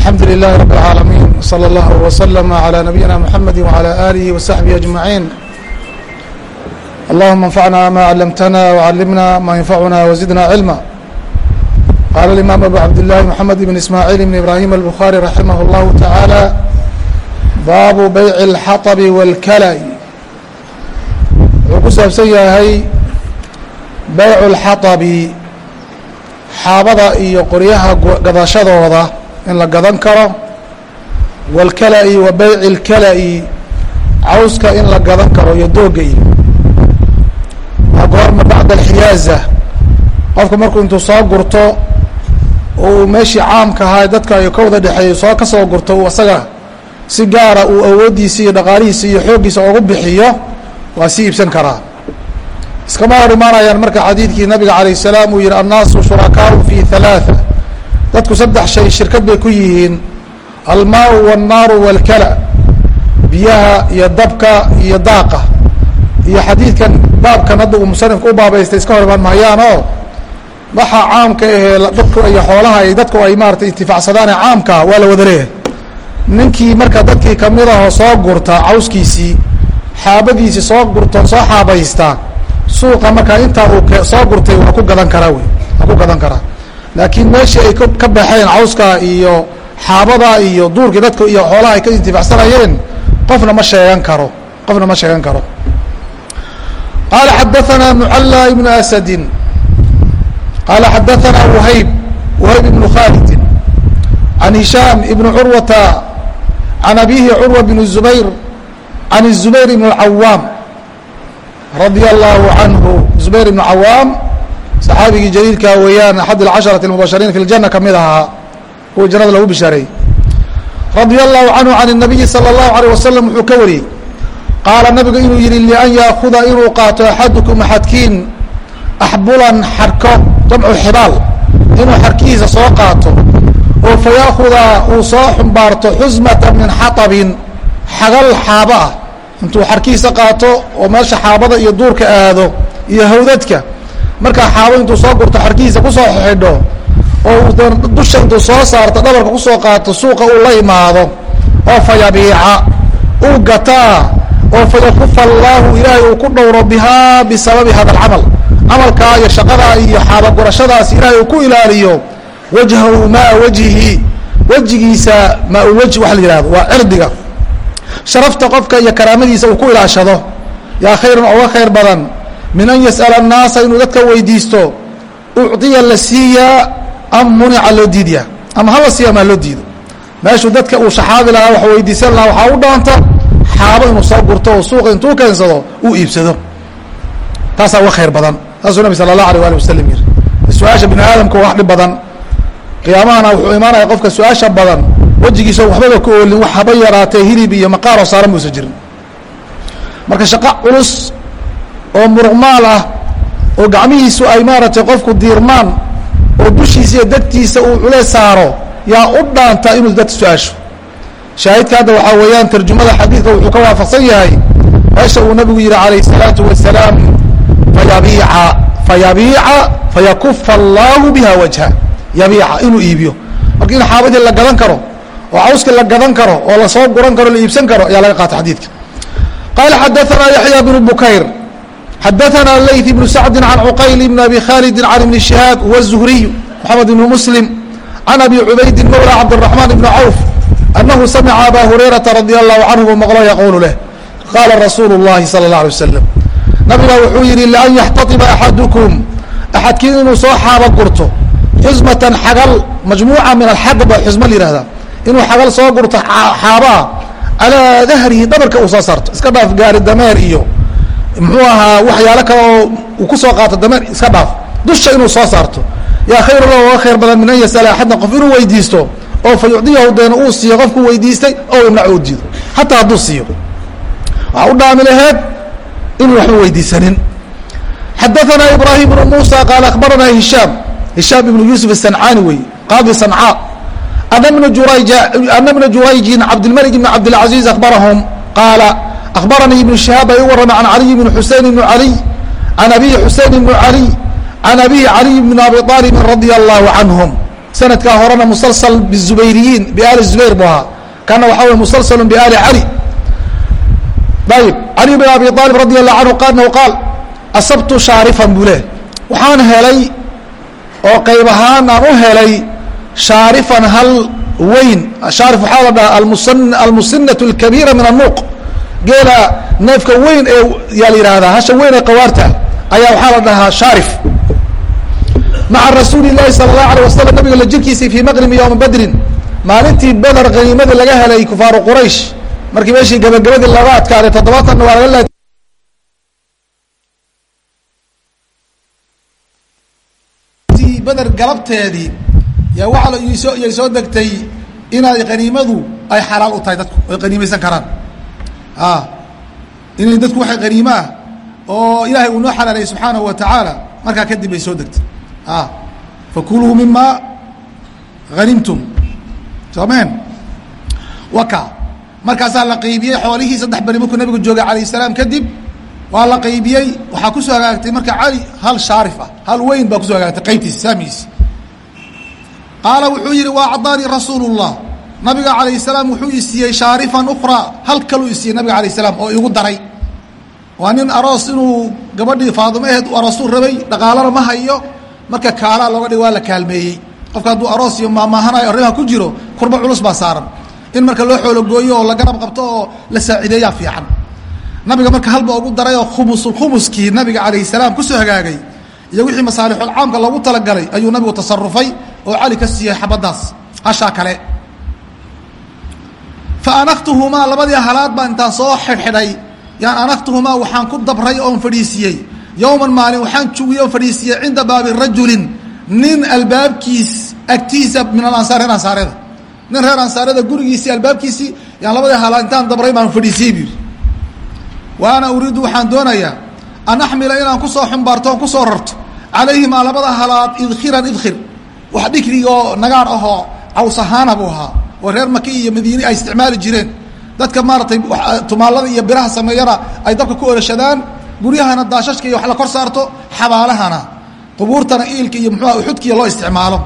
alxamdu lilahi rab اlcaalamiin wslى اllah wslm عlى nabiyina mxamedi wعlى alihi وsaxbihi aجmaعin allahuma اnfacna ma calamtana wcalimna ma yanfacuna wزidna cilma qala اimam abu cabdillahi mxamed ibn ismaaعiil ibn ibrahim albukhari raximah اllahu taعaalى baabu bayc اlxaطb wاlkala wuxuu ku saabsan yahay bayc اlxaطbi xaabada iyo qoryaha gadashadooda in la gadan karo wاlkala-i wa bayci اlkala-i cawska in la gadan karo iyo dooga iyo waa goorma bacda alxiyaaza qofku markuu intuu soo gurto uu meeshii caamka ahaa dadka ay ka wada dhexeeyey soo ka soo gurto uu asaga si gaara uu awooddiisa iyo dhaqaalihiisa iyo xooggiisa ugu bixiyo waa si iibsan karaa iskama hor imaanayaan marka xadiidkii nabiga alayه الsalaam uu yihi annaasu shurakaau fi ثalaaثa dadku saddex shay shirkad bay ku yihiin. Almaau wاnnaaru wاlkala biyaha iyo dabka iyo daaqa. Iyo xadiidkan baabkan hadda uu musanifka u baabaystay iska hor imaan mahayaan oo waxa caamka ahee dadku iyo xoolaha ay dadku ay maaratay intifacsadaane caamkaa waa la wada leeyahay. Ninkii marka dadkii ka mid ahoo soo gurta cawskiisii xaabadiisii soo gurto soo xaabaysta suuqa markaa intaa uu soo gurtay waa ku gadan karaa wey. Waa ku gadan karaa laakiin meeshii ay ka baxeen cawska iyo xaabada iyo duurkii dadka iyo xoolaha ay ka intifacsanayeen qofna ma sheegan karo qofna ma sheegan karo qaala xadaثana mcalى ibn asadi qaala xadaثana whayb whayb ibn khalidi عan hishaam ibn curwata عan abihi curwa bn zubayr عan الzubayr ibn اcawaam radي الlahu عanhu zubayr ibn cawaam saxaabigii jaliilkaa weeyaan axad alcasharati اlmubashariin fi اljana kamid ahaa kuwii jannada lagu bishaareeyey radia allahu canhu can الnabiyi salى اllahu alيه wasalam wuxuu ka wariyey qaala nabigu inuu yihi lian yaakuda inuu qaato axadukum axadkiin axbulan xarko jamcu xibaal inuu xarkihiisa soo qaato oo fayaakuda uu soo xumbaarto xusmata min xaطabin xagal xaaba ah intuu xarkihiisa qaato oo meesha xaabada iyo duurka aado iyo hawdadka markaa xaabo intuu soo gurto xarkihiisa ku soo xidho oo dusha intuu soo saarto dhabarka ku soo qaato suuqa uu la imaado oo fayabiica uu gataa oo fayakufa allaahu ilaahay uu ku dhowro bihaa bisababi hada alcamal. Camalkaa iyo shaqadaa iyo xaabagurashadaas ilaahay uu ku ilaaliyo wajhahu maa wajhihi wejigiisa maa waxa la yihahdo waa cirdiga. Sharafta qofka iyo karaamadiisa uu ku ilaashado yaa khayran oga khayr badan min an yas'ala annaasa inuu dadka weydiisto ucdiya la siiyaa am munica loo diidyaa ama hala siiya amaa loo diido? Meeshuu dadka uu shaxaabi lahaa wax weydiisan lahaa waxaa u dhaanta xaabo inuu soo gurto oo suuqa intuu keensado uu iibsado. Taasaa uga khayr badan. Saasuu nabi sala allah alay waali wasalam yihi su'aasha bini aadamka wax dhib badan. Qiyaamahana wuxuu imaanaya qofka su'aasha badan wejigiisa waxbaba ka oolin wax haba yaraatee hilib iyo maqaaroo saaran muusan jirin. Marka shaqa culus oo muruqmaal ah oo gacmihiisu ay maaragtay qofku diirmaan oo dushiisa iyo degtiisa uu cule saaro yaa u dhaanta inuu dad su-aasho shaahidka hadda waxaa weeyaan tarjumada xadiidka wuxuu ka waafaqsan yahay meesha uu nabigu yihi calayh الsalaatu wasalaam fayabiica fayabiica fayakufa allahu biha wajha yabiica inuu iibiyo marka in xaabadii la gadan karo oo cawskii la gadan karo oo lasoo guran karo la iibsan karo ayaa laga qaata xadiidka qaala xadaثana yaxya bnu bukayr xadaثna layث بن sacdi عan cqayl بn abi khalidi عan ibn شihaab huwa الزhriy mxamed ibn mslim عan abi cubaydi mawlى cabdالرaحman ibn cawf anahu samca aba hurayraةa radي الlahu canhu maqlo yaqulu leh qala rasuulu الlahi salى الlaه alيه waslm nabiga wuxuu yihi lan yaxtaطiba axadukum axadkiin inuu soo xaaba gurto xusmatan xagal majmuuca min alxadb baa xusma la yihahda inuu xagal soo gurto xaabaa calىa dahrihi dhabarka uu soo saarto iska dhaaf gaari dameer iyo muxuu ahaa waxyaalo kale oo uu ku soo qaato dameer iska dhaaf. Dusha inuu soo saarto. Yaa khayr lah oga khayr badan min an yasala axadna qof inuu weydiisto oo fa deena uu siiyo qofku weydiistay oo imnac uu diido xataa hadduu siiyo. Waxaa u dhaami laheed inuu waxba weydiisanin. Xadaثana ibrahim bnu musa qaala akhbarana hishaam. Hishaam ibnu yuusuf asancani wey qaadi sancaa ana bna jurayj ana bna jurayjin cabdilmalik ibn cabdilcaziiz akhbarahum qaala abaranii ibnu shihaab ay u warramay an caliy bni xusein ibni aliy an abihi xusein ibnu aliy an abihi caliy bni abi aalibin radia allahu canhum sanadkaa horena musalsal bizubayriyiin biaali zubayr buu ahaa kana waxaa way musalsalun biaali cali ayib caliy bin abi aalib radia allahu canhu qaanahu qaal asabtu shaarifan buu leh waxaan helay oo qayb ahaan aan u helay shaarifan hal weyn shaarif waxaa la dhahaa almusinat alkabiira min almuuq geela neefka weyn ee yaa la yidhaahdaa hasha weyn ee qawaarta ayaa waxaa la dhahaa shaarif maca rasuuli lahi sala allahu alay wasalam nabiga la jirkiisii fii maqribi yowma badrin maalintii beder haniimada laga helay kufaaru quraysh. Markii meeshii gabagabadii laga adkaaday toddobaatanna waa laga beder galabteedii yaa waaa yay soo degtay inay qaniimadu ay xalaal u tahay dadku ay qaniimaysan karaan inay dadku waxay qaniimo ah oo ilaahay uu noo xalaalayay subxaanahu wa tacaala markaa kadib bay soo degtay. Fakuluu mima hanimtum soomeen waka markaasaa la qaybiyey xoolihii saddex beri markuu nabigu joogay alayh salaam kadib waa la qaybiyey waxaa ku soo hagaagtay marka cali hal shaarif ah hal weyn baa ku soo hagaagtay qaybtiisi saamigiisi qaala wuxuu yihi waa cadaanii rasuulu الlah nabiga alayh salaam wuxuu i siiyey shaarifan ukraa hal kaluu i siiyey nabiga alayh salaam oo igu daray. Waa nin aroos inuu gabadhii faadimo aheed aroosuu rabay dhaqaalana ma hayo marka kaalaa looga dhig waa la kaalmeeyey. Qofka hadduu aroos iyo maamahanayo arrimaha ku jiro kurba culus baa saaran. In marka loo xoologooyo oo la garab qabto oo la saacideeyaa fiican. Nabiga marka halba ugu daray oo khumusul khumuskii nabiga calayhi salaam ku soo hagaagay iyo wixii masaalixul loogu talagalay ayuu nabigu tasarufay oo cali ka siiyey xabaddaas hashaa kale fa anaktuhumaa labadii halaad baan intaan soo xidhxidhay yaan anaktuhumaa waxaan ku dabray oon fadhiisiiyey yowman maalin waxaan jugiyey oon fadhiisiiyey cinda baabi rajulin nin albaabkiis agtiisa min alansaar reer ansaareeda nin reer ansaareeda gurigiisii albaabkiisii yaan labadii halaad intaan dabray baan fadhiisiyey buu yidhi wa ana uriidu waxaan doonayaa an axmila inaan ku soo xumbaarto oon ku soo rarto calayhimaa labada halaad idkhiran idkhir wax dhikrig oo nagaar ahoo caws ahaana buu ahaa oo reer maki iyo madiine ay isticmaali jireen. Dadka maaratay tumaalada iyo biraha sameeyana ay dabka ku orashadaan guryahana daashashka iyo wax la kor saarto xabaalahana qubuurtana iilka iyo muxuuha uxudkiiyo loo isticmaalo.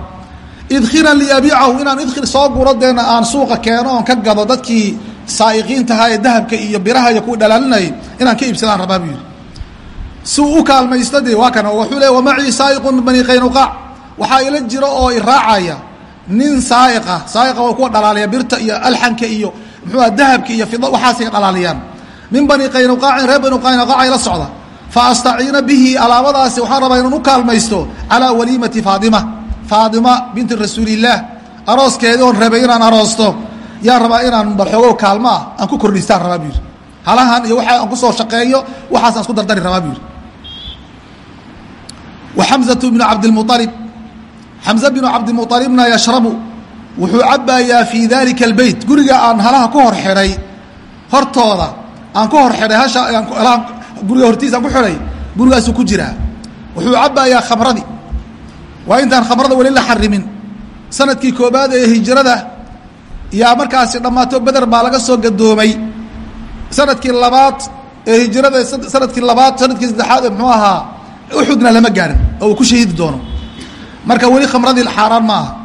Idkhiran liyabiicahu inaan idkhir soo guradeena aan suuqa keeno oon ka gado dadkii saa'iqiintahaa ee dahabka iyo biraha iyo kuwa dhalaalinayay inaan ka iibsadaan rabaa buu yidhi. Si u kaalmaysto dee waa kana wuxuu leey wamacii saa'iqun min bani qaynuqaac waxaa ila jiro oo iraacaya nin saaiqa saaiqa waa kuwa dhalaaliya birta iyo alxanka iyo muxuuha dahabka iyo fida waxaasay dhalaaliyaan min bani qaynuqaacin reer bani qaynuqaac ay la socda. Fa astaciina bihi alaabadaasi waxaan rabaa inaan u kaalmaysto calaa waliimati faadima. Faadima binti rasuulillaah arooskeedii oon rabay inaan aroosto. Yaan rabaa inaan balxoogo kaalmo ah aan ku kordhistaan rabaa buu yidhi. Halahan iyo waxa aan ku soo shaqeeyo waxaas aan isku dardari rabaa buu yidhi. Wa xamzatu bnu cabdilmualib xamze binu cabdimualibna yashrabu. Wuxuu cabbayaa fii dalika albeyt guriga aan halaha ku hor xidhay hortooda aan ku hor xidhay hasha guriga hortiisa aan ku xidhay gurigaasuu ku jiraa. Wuxuu cabbayaa khamradii waa intaan khamrada weli la xarimin sannadkii koobaad ee hijrada yaa markaasi dhammaato beder baa laga soo gadoomay. Sanadkii labaad ee hijrada sannadkii labaad sannadkii saddexaad ee muxuu ahaa uxudna lama gaarin oo uu ku shahiidi doono marka weli khamradii xaaraan ma aha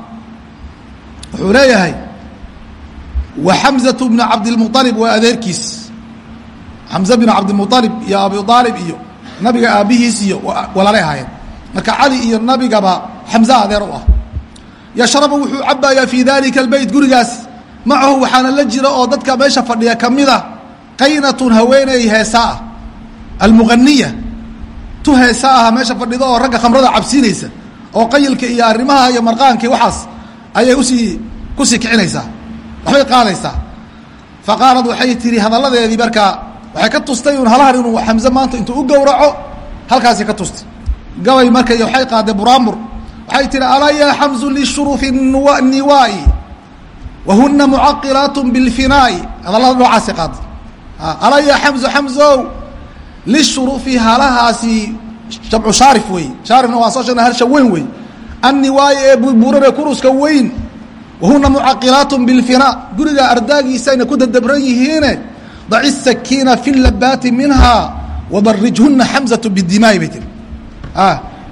wuxuu leeyahay wa xamzatu bnu cabdilmualib waa adeerkiis. Xamze binu cabdimualib iyo abi aalib iyo nabiga aabbihiis iyo walaalay ahaayeen. Marka cali iyo nabigaba xamze adeer u ah. Yashrabu wuxuu cabbayaa fii dalika albeyt gurigaas. Macahu waxaana la jira oo dadka meesha fadhiya ka mida qaynatun haweeney heesaa ah. Almuqaniya tu heesaa aha meesha fadhida oo ragga khamrada cabsiinaysa oo qayilka iyo arrimaha iyo marqaanka waxaas ayay u sii ku sii kicinaysaa waxbay qaadaysaa. Fa waxay tihi hadalladeedii markaa waxay ka tustay un halahan inuu xamse maanta intuu u gowraco halkaasi ka tustay gabay marka waxay qaadeen buraamur. Waxay tihi alaa yaa xamzu lishurufi niwaa'i wahuna mucaqilaat bilfinaa'i hadallada noocaasi qaaday alaa yaa xamzu xamzow lishurufi halahaasi jamcu shaarif wey shaarifna waan soo sheegna halsha weyn wey anniwaayi ee burburan ee kuruska weyn wahuna mucaqilaat bilfinaa guriga ardaagiisayna ku dadabran yihiine daci sakiina fi labaati minha wadarijhuna xamzatu bidimaai bay tiri.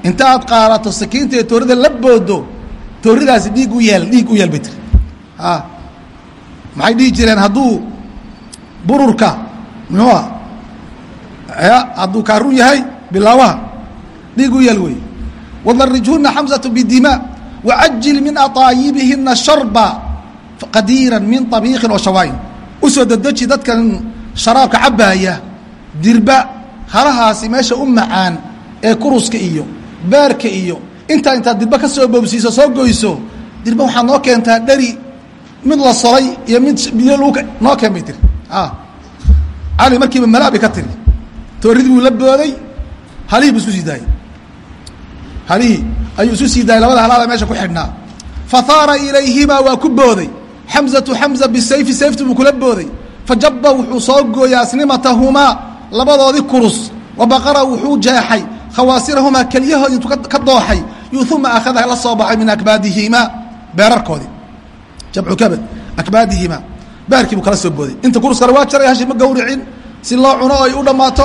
Inta aad qaadato sakiinta ee toorada la boodo tooridaasi dhiig u yeel dhiig u yeel bay tiri. A maxay dhihi jireen hadduu bururka muxuua hadduu kaarun yahay bilaawaha dhiig u yeel wey wadarijhuna xamsatu bidima wacajil min aطaayibihina sharba qadiira min طabiiqin oo u soo dedeji dadkan sharaabka cabaaya dirba halahaasi meesha u macaan ee kuruska iyo baarka iyo intaa intaad dirba ka soo boobsiiso soo goyso dirba waxaad noo keentaa dheri mid la solay iyo mid biyo lg noo keen bay tiri. Cali markiiba malaa bay ka tiri. Tooridii buu la booday halihii buu isku sii daayey halihii ayuu isu sii daayay labada halaada meesha ku xidhnaa. Fahaara ilayhimaa waa ku booday. Xamzatu xamza bisayfi sayfti buu kula booday. Fajaba wuxuu soo gooyay asnimatahumaa labadoodii kurus. Wabaqara wuxuu jeexay. Khawaasirahumaa kelyahoodi intuu ka dooxay. Yu uma akhada la soo baxay min akbaadihimaa beerarkoodii. Jamcu kabad akbaadihimaa beerkii buu kala soo booday. Inta kuruskana waa jaray hashi ma gawricin si loo cuno o ay u dhammaato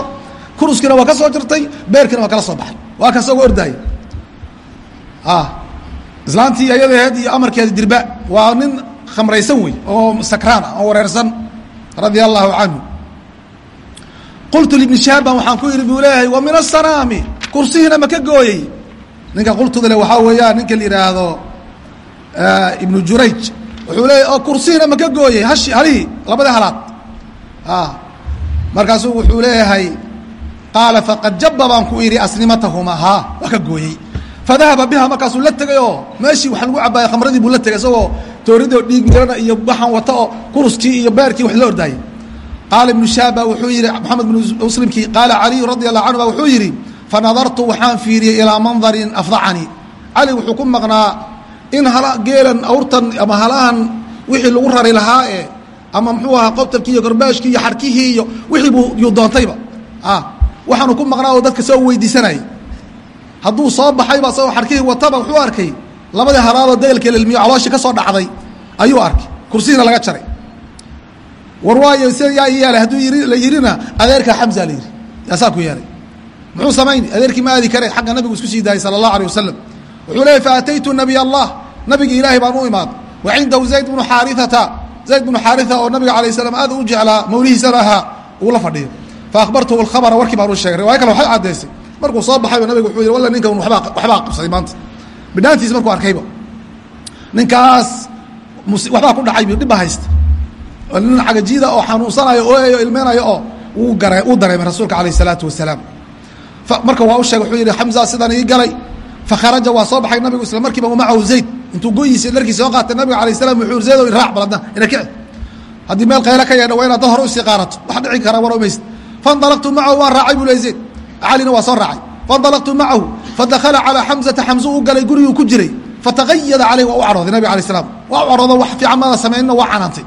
kuruskiina waa ka soo jirtay beerkiina waa kala soo baxay. Waa ka ordaayay islaantii ayadaheed iyo amarkeeda dirba. Waa nin khamraysan wey oo sakraan ah oo wareersan radia allahu canhu qultu libni shihaab baan waxaan ku yidhi buu leeyahay wa min asanaami kursihiina ma ka gooyey? Ninka qultuda le waxaa weeyaan ninka la yidhaahdo ibnu jurayj. Wuxuu leeyahy oo kursihiina ma ka gooyey hashi halihii labadii halaad. Markaasuu wuxuu leeyahay qaala faqad jaba baan ku idhi asnimatahuma haa waa ka gooyey fadahaba biha markaasuu la tegay oo meeshii wax lagu cabaaya khamradii buu la tegay isagoo tooridoo dhiig mirana iyo waxaan wata oo kuruskii iyo beerkii wax la ordaayay. Qaala ibnu shaaba wuxuu yihi moxamed bnu muslimkii qaala caliyu radi allahu canhu ba wuxuu yidhi fanadartu waxaan fiiriyey ilaa mandarin afdacanii cali wuxuu ku maqnaa in hala geelan awrtan ama halahan wixii lagu rari lahaa e ama muxuu ahaa qobtabkii iyo gorbaashkii iyo xarkihii iyo wixii buu yuu doontayba. Waxaanu ku maqnaa oo dadka soo weydiisanayay hadduu soo baxayba asagoo xarkihii wataba wuxuu arkay labadii halaadoo degelka lilmiyo calooshii ka soo dhacday ayuu arkay. Kursihiina laga jaray. War waayo sida yaa yeelay hadduu yii la yidhina adeerkaa xamza la yidhi yaasaa ku yeelay. Muxuu samayn adeerkii ma aadi kare xagga nabigu isku sii daayay sala allahu alيh wasalam wuxuu leeyay faataytu nabiy allah. Nabigi ilaahay baan u imaad. Wa cindahu zayd bnu xaariata zayd bnu xaaria oo nabiga alayh salaam aad u jeclaa mawlihiisana ahaa uu la fadhiyo. Faahbartuhu alkhabara warkii baan u sheegay. Riwaaya kale waxay caddaysay markuu soo baxayba nabigu wuxuu yidhi walla ninkan wabaa waxbaa qabsaday maanta. Bidhaantiisa markuu arkayba ninkaas waxbaa ku dhacay dhib ba haysta nin cagajiida oo xanuunsanayo ooyayo ilmeynayo oo wuu gara uu dareemay rasuulka alayh isalaatu wasalaam. Marka waa u sheegay wuxuu yidhi xamza sidan ii galay. Fakharaja waa soo baxay nabigu isla markiiba wamacahu zayd intuu goyiisi dharkii soo qaatay nabiga alayh salam wuxuu yidhi zaydow iraac baladna ina kici. Haddii meel qaylo ka yeedha waa inaad dad hore u sii qaarato wax dhici kara war omaysid faindalaqtu macahu waan raacay buu ley zayd calina waa soo raacay. Faindalaqtu macahu fadakhala calaa xamzata xamzu u galay guriguu ku jiray. Fataqayada caleyh waa u cadhooday nabig alay slam waa u cadhoodo wax fiican maada samaynna waa canaantay.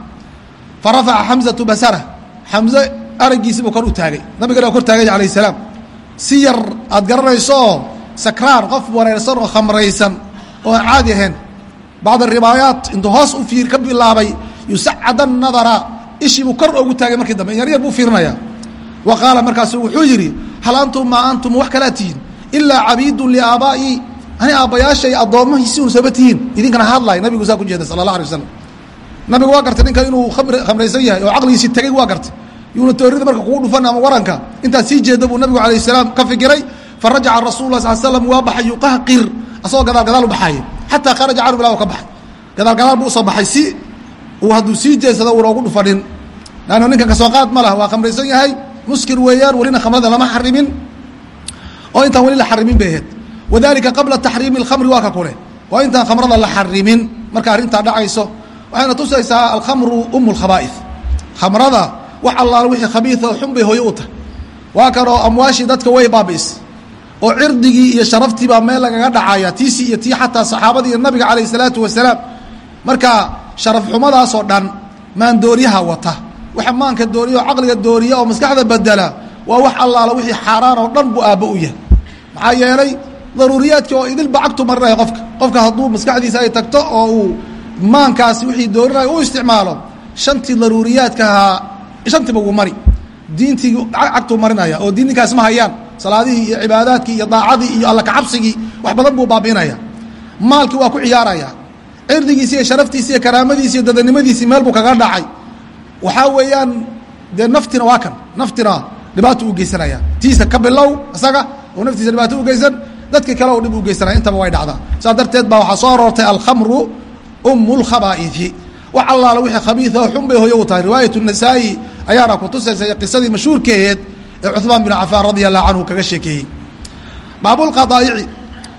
Farafaca xamzatu basarah. Xamze araggiisiibuu kor u taagay. Nabigana waa kor taagay alayh salaam. Si yar aad garanaysooo sakraan qof wareersan oo khamraysan oo aan caadi ahayn. Bacd aribaayaat intuu hoos u fiir ka bilaabay yusacada nadara ishii hal antum maa antum wax kalaa tihiin ilaa cabiidun liaabaa'i ani aabbayaashay addoommahiisi un saba tihiin idinkana hadlay nabigu saa ku jeeda sala allah alay wasalam nabigu waa gartay ninkan inuu khamraysan yahay oo caqligiisii tegey waa gartay. Yuuna toorida marka kugu dhufan ama waranka intaad sii jeeda buu nabigu alayh salaam ka fikiray. Farajaca rasul lah sal slam waa baxay yuqahqir asagoo gadaal gadaal u baxaaya xataa kharaja canhu bilah ka baxay. Gadaal gadaal buu u soo baxay si uu hadduu sii jeedsado uuna ugu dhufanin. Lanno ninkan ka soo qaad ma laha waa khamraysan yahay muskir weeyaan welina khamrada lama xarimin oo intaan weli la xarimin bay ahayd wadalika qabla taxriimi اlkhamri waa ka kule waa intaan khamrada la xarimin marka arrintaa dhacayso waxayna tusaysaa alkhamru um اlkhaba'ih khamrada wax allaal wixii khabiia xun bay hooyo u tahay. Waa kanoo amwaashii dadka way baabi'is. Oo cirdigii iyo sharaftii baa meel lagaga dhacaya tiisii iyo tii xataa saxaabadii iyo waxa maanka dooriya oo caqliga dooriya oo maskaxda bedela waa wax allaala wixii xaaraan oo dhan buu aabbo u yahay. Maxaa yeelay daruuriyaadki oo idilba cagtu marinaya qofka. Qofka hadduu maskaxdiisa ay tagto oo uu maankaasi wixii doorinaya u isticmaalo shantii daruuriyaadka ahaa shantiba wuu mari. Diintii cagtuu marinaya oo diin ninkaas ma hayaan. Salaadihii iyo cibaadaadkii iyo daacadii iyo alla kacabsigii wax badan buu baabi'inaya. Maalkii waa ku ciyaaraya. Cirdigiisi iyo sharaftiisi iyo karaamadiisi iyo dadanimadiisii meel buu kaga dhacay waxaa weeyaan dee naftina waa kan. Naftina dhibaato u geysanaya. Tiisa ka bilow isaga oo naftiisa dhibaato ugeysan dadka kale oo dhib u geysanaya. Intaba way dhacdaa. Saa darteed baa waxaa soo aroortay alkhamru umu lkhabaa'ifi wax allaala wixii khabiida xun bay hooyo u tahay. Riwaayat nasaa'i ayaana kutusaysa qisadii mashhuurkeeheed ee cuhmaan bin cafaan radia allahu canhu kaga sheekeeyey. Baabulqadaa'ici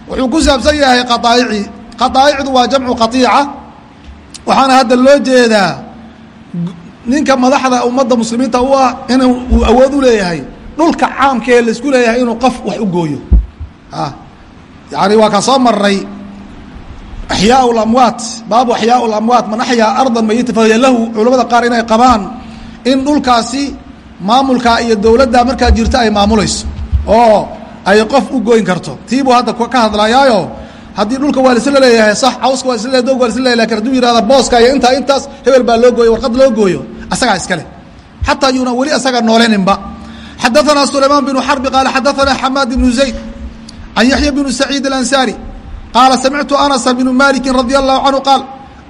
wuxuu ku saabsan yahay qadaa'ici. Qadaa'icdu waa jamcu qaiica waxaana hadda loo jeedaa ninka madaxda ummadda muslimiinta u ah in uu awood u leeyahay dhulka caamka ee la isku leeyahay inuu qof wax u gooyo. Yani waa kaa soo maray axyaa lamwaat baabu axyaa lamwaat man axyaa ardan mayita fahiya lahu culamada qaar inay qabaan in dhulkaasi maamulka iyo dowladda markaa jirta ay maamulayso oo ay qof u goyn karto. Tiibuu hadda ka hadlayaayo haddii dhulka waa laisla leeyahay sax cawska waa isla dog waa isla leeyahay laakiin haduu yihahda booska iyo intaa intaas hebel baa loo gooyo warqad loo gooyo asagaa iskale xataa yuuna weli asaga nooleninba. Xadaanaa sulaymaan binu xarbi qaala xadaanaa xamaad ibnu zayd can yaxya binu saciid alansaari qaala samictu anasa bnu maalikin radia allahu canhu qaal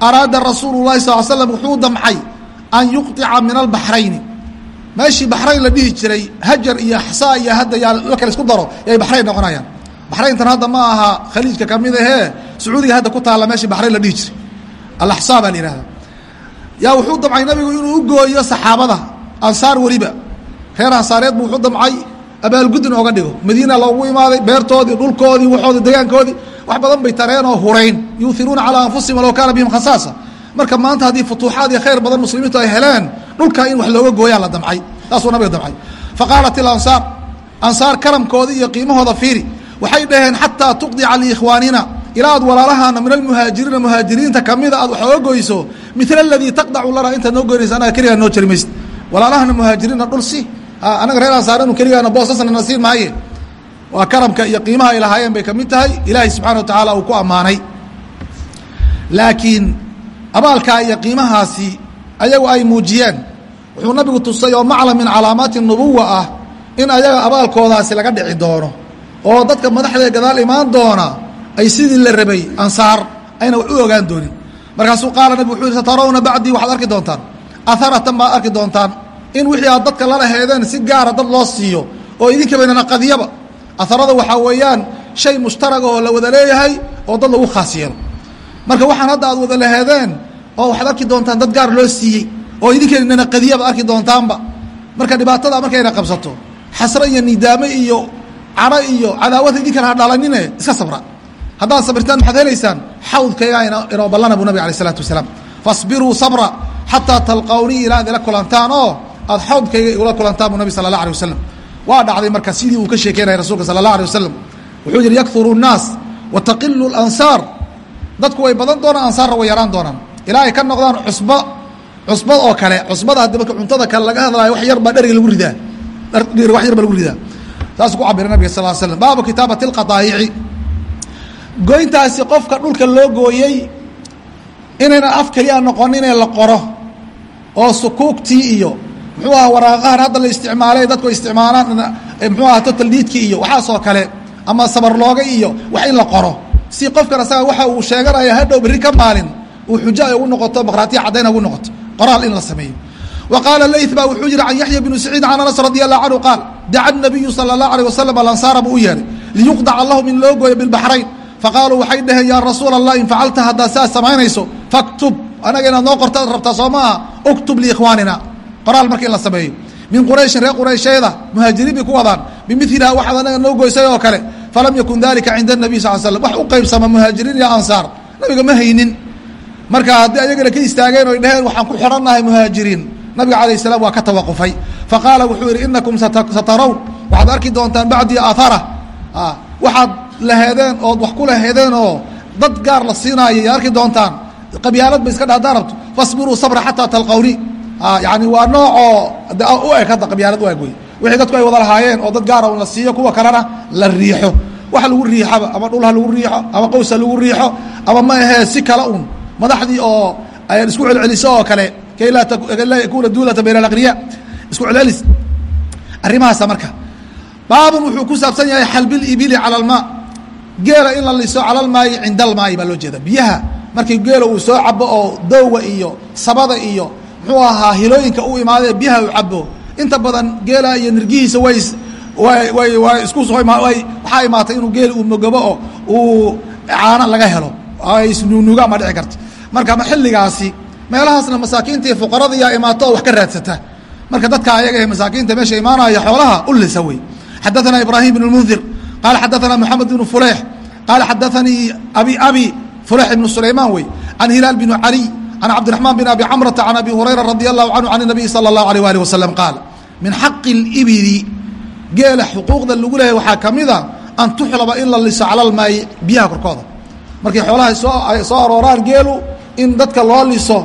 araada rasuulu lahi sal slam wuxuu damcay an yuqطica min albaxrayni meeshii baxrayn la dhihi jiray hajar iyo axsaa iyo hadda yaa la kale isku daro yay baxrayn noqonayaan. Baxrayntan hadda ma aha khaliijka ka mid ahee sacuudiga hadda ku taalla meeshii baxrayn la dhihi jiray. Alaxsaa baa la yihahdaa yaa wuxuu damcay nabigu inuu u gooyo saxaabada ansaar weliba. Reer ansaareed buu wuxuu damcay abaalgudin ooga dhigo. Madiina loogu imaaday beertoodii dhulkoodii waxoodii degaankoodii wax badan bay tareen oo hurayn. Yuuhiruuna calaa anfusihim walow kaana bihim khasaasa. Marka maanta haddii futuuxaad iyo khayr badan muslimiintu ay heleen dhulkaa in wax looga gooyaa la damcay. Saasuu nabiga damcay. Faqaalat ilansaar ansaar karamkoodii iyo qiimahooda fiiri waxay dhaheen xataa tuqdica liikhwaanina ilaa aad walaalahaana min almuhaajiriina muhaajiriinta kamida aad wax ooga goyso mila aladii taqdacu lana intaad noo goynaysa anaga keligaa noo jari maysid walaalahana muhaajiriinna dhul si. Anaga reer ansaar inu keligaana boosasna nasiib maaye. Waa karamka iyo qiimaha ay lahaayeen bay ka mid tahay. Ilaahay subxana wa tacaala uu ku ammaanay. Laakiin abaalkaa iyo qiimahaasi ayagu ay muujiyeen. Wuxuu nabigu tusay oo maclam min calaamaati nubuwa ah in ayaga abaalkoodaasi laga dhici doono oo dadka madaxdee gadaal imaan doona ay sidii la rabay ansaar ayna wax u ogaan doonin. Markaasuu qaala nabig wuxuu yihi satarawna bacdii waxaad arki doontaan? Aharatan baad arki doontaan? In wixii aad dadka lala heedeen si gaara dad loo siiyo oo idinka baynana qadiyaba. Aharada waxaa weeyaan shay mushtaraga oo la wada leeyahay oo dad lagu khaas yeelo marka waxaan hadda aad wada laheedeen oo waxaad arki doontaan dad gaar loo siiyey oo idinkanana qadiyaba arki doontaanba. Marka dhibaatada markayna qabsato xasro iyo nidaame iyo caro iyo cadaawada idinkana ha dhalanine iska sabra haddaad sabirtaan maxaad helaysaan xawdkaygaa inoo ballana buu nabig alay isalaatu wasalaam fasbiruu sabra xataa talqawnii ilaa ad ila kulantaan oo aad xawdkayga igula kulantaan buu nabi sala allah alay wasalam waa dhacday marka sidii uu ka sheekeynaya rasuulka sala allah alay wasalam wuxuu yihi yakuru nnaas wa taqilu lansaar dadku way badan doonaan ansaarna way yaraan doonaan. Ilaa ay ka noqdaan cusbo cusba oo kale cusbada haddi marka cuntada kale laga hadlaayo wax yar baa dheriga lagu ridaa. Wax yar baa lagu ridaa. Saasuu ku cabira nabiga sal slam baabu kitaabati اlqadaayici goyntaasi qofka dhulka loo gooyey inaynan af keliya noqon inay la qoro oo sukuugtii iyo muxuu aha waraaqahan hadda la isticmaalay dadku isticmaalaan eh, muxuu aha totaldiidkii iyo waxaasoo kale ama sabar iyo wax in la qoro. Si qofkan asaga waxa uu sheeganaya hadhow berri ka maalin uu xujo ugu noqoto baqraatiya caddayn ugu noqoto qoraal in la sameeyo. Wa qaala leyt baa wuxuu yihi can yaxya binu saciid can anas radi allahu canhu qaal daca nabiyu sala اllahu alيh wasalam alansaara buu u yeehay liyuqdaca lahum in faqaaluu waxay dhaheen yaa rasuula allah in facalta haddaad sidaas samaynayso faktub anaga inaad noo qortaad rabtaa soo maaha uktub liikhwaanina qoraal marka in la sameeyo min qurayshin reer quraysheeda muhaajiriin bay ku wadaan bimiliha waxaad anaga noo goysay oo kale falam yakun dalika cinda nabiy sal slam wax u qaybsama muhaajiriin iyo ansaar nabiga ma haynin. Marka haddii ayagana ka istaageen oy dhaheen waxaan ku xidhannahay muhaajiriin. Nabiga alayh salaam waa ka tawaqufay. Faqaala wuxuu yihi inakum satarawn waxaad arki doontaan bacdii aahara waxaad laheedeen ood wax ku laheedeen oo dad gaar la siinaayo ya arki doontaan. Qabyaalad ba iska dha rabto. Fasbiruu sabra xataa talqawni. Yani waa noocoo u eg hadda qabyaalad u eg wey. Wixii dadku ay wada lahaayeen oo dad gaara la siiyo kuwa kalena la riixo. Wax lagu riixaba ama dhul ha lagu riixo ama qows ha lagu riixo ama ma ahee si kale un madaxdii oo isku celceliso oo kale kay laa yakuna duulata bayna alaqniya isku celcelis arrimahaasa marka. Baabun wuxuu ku saabsan yahay xalbil ibili cala almaa geela in la liso calalmaayi cinda almaayi baa loo jeeda biyaha markii geela uu soo cabo oo dowga iyo sabada iyo muxuu ahaa hilooyinka u imaada biyaha u cabo inta badan geela iyo nirgihiisa way way way isku waxaa imaatay inuu geeli uu mogabo oo uu caana laga helo. Ay isnuunuugaan baa dhici karta marka ma xilligaasi meelahaasna masaakiinta iyo fuqarada yaa imaato oo wax ka raadsata. Marka dadka ayaga ee masaakiinta meesha imaanaya xoolaha u lisa wey. Xadaana ibraahim bn mundir qaala xadaanaa moxamed ibnu fuleex qaala xadaanii abi abi fulex ibnu sulaymaan wey can hilaal binu caliy can cabdiraxmaan bin abi camrata can abi hurayra radia allahu canhu can nabiyi sala allahu alيh waalih wasalam qaal min xaqi اlibili geela xuquuqda lagu leeyahay waxaa ka mid a an tuxlaba in la liso cala lmaayi biyaha korkooda markii xoolaha sooay soo arooraan geelu in dadka loo liso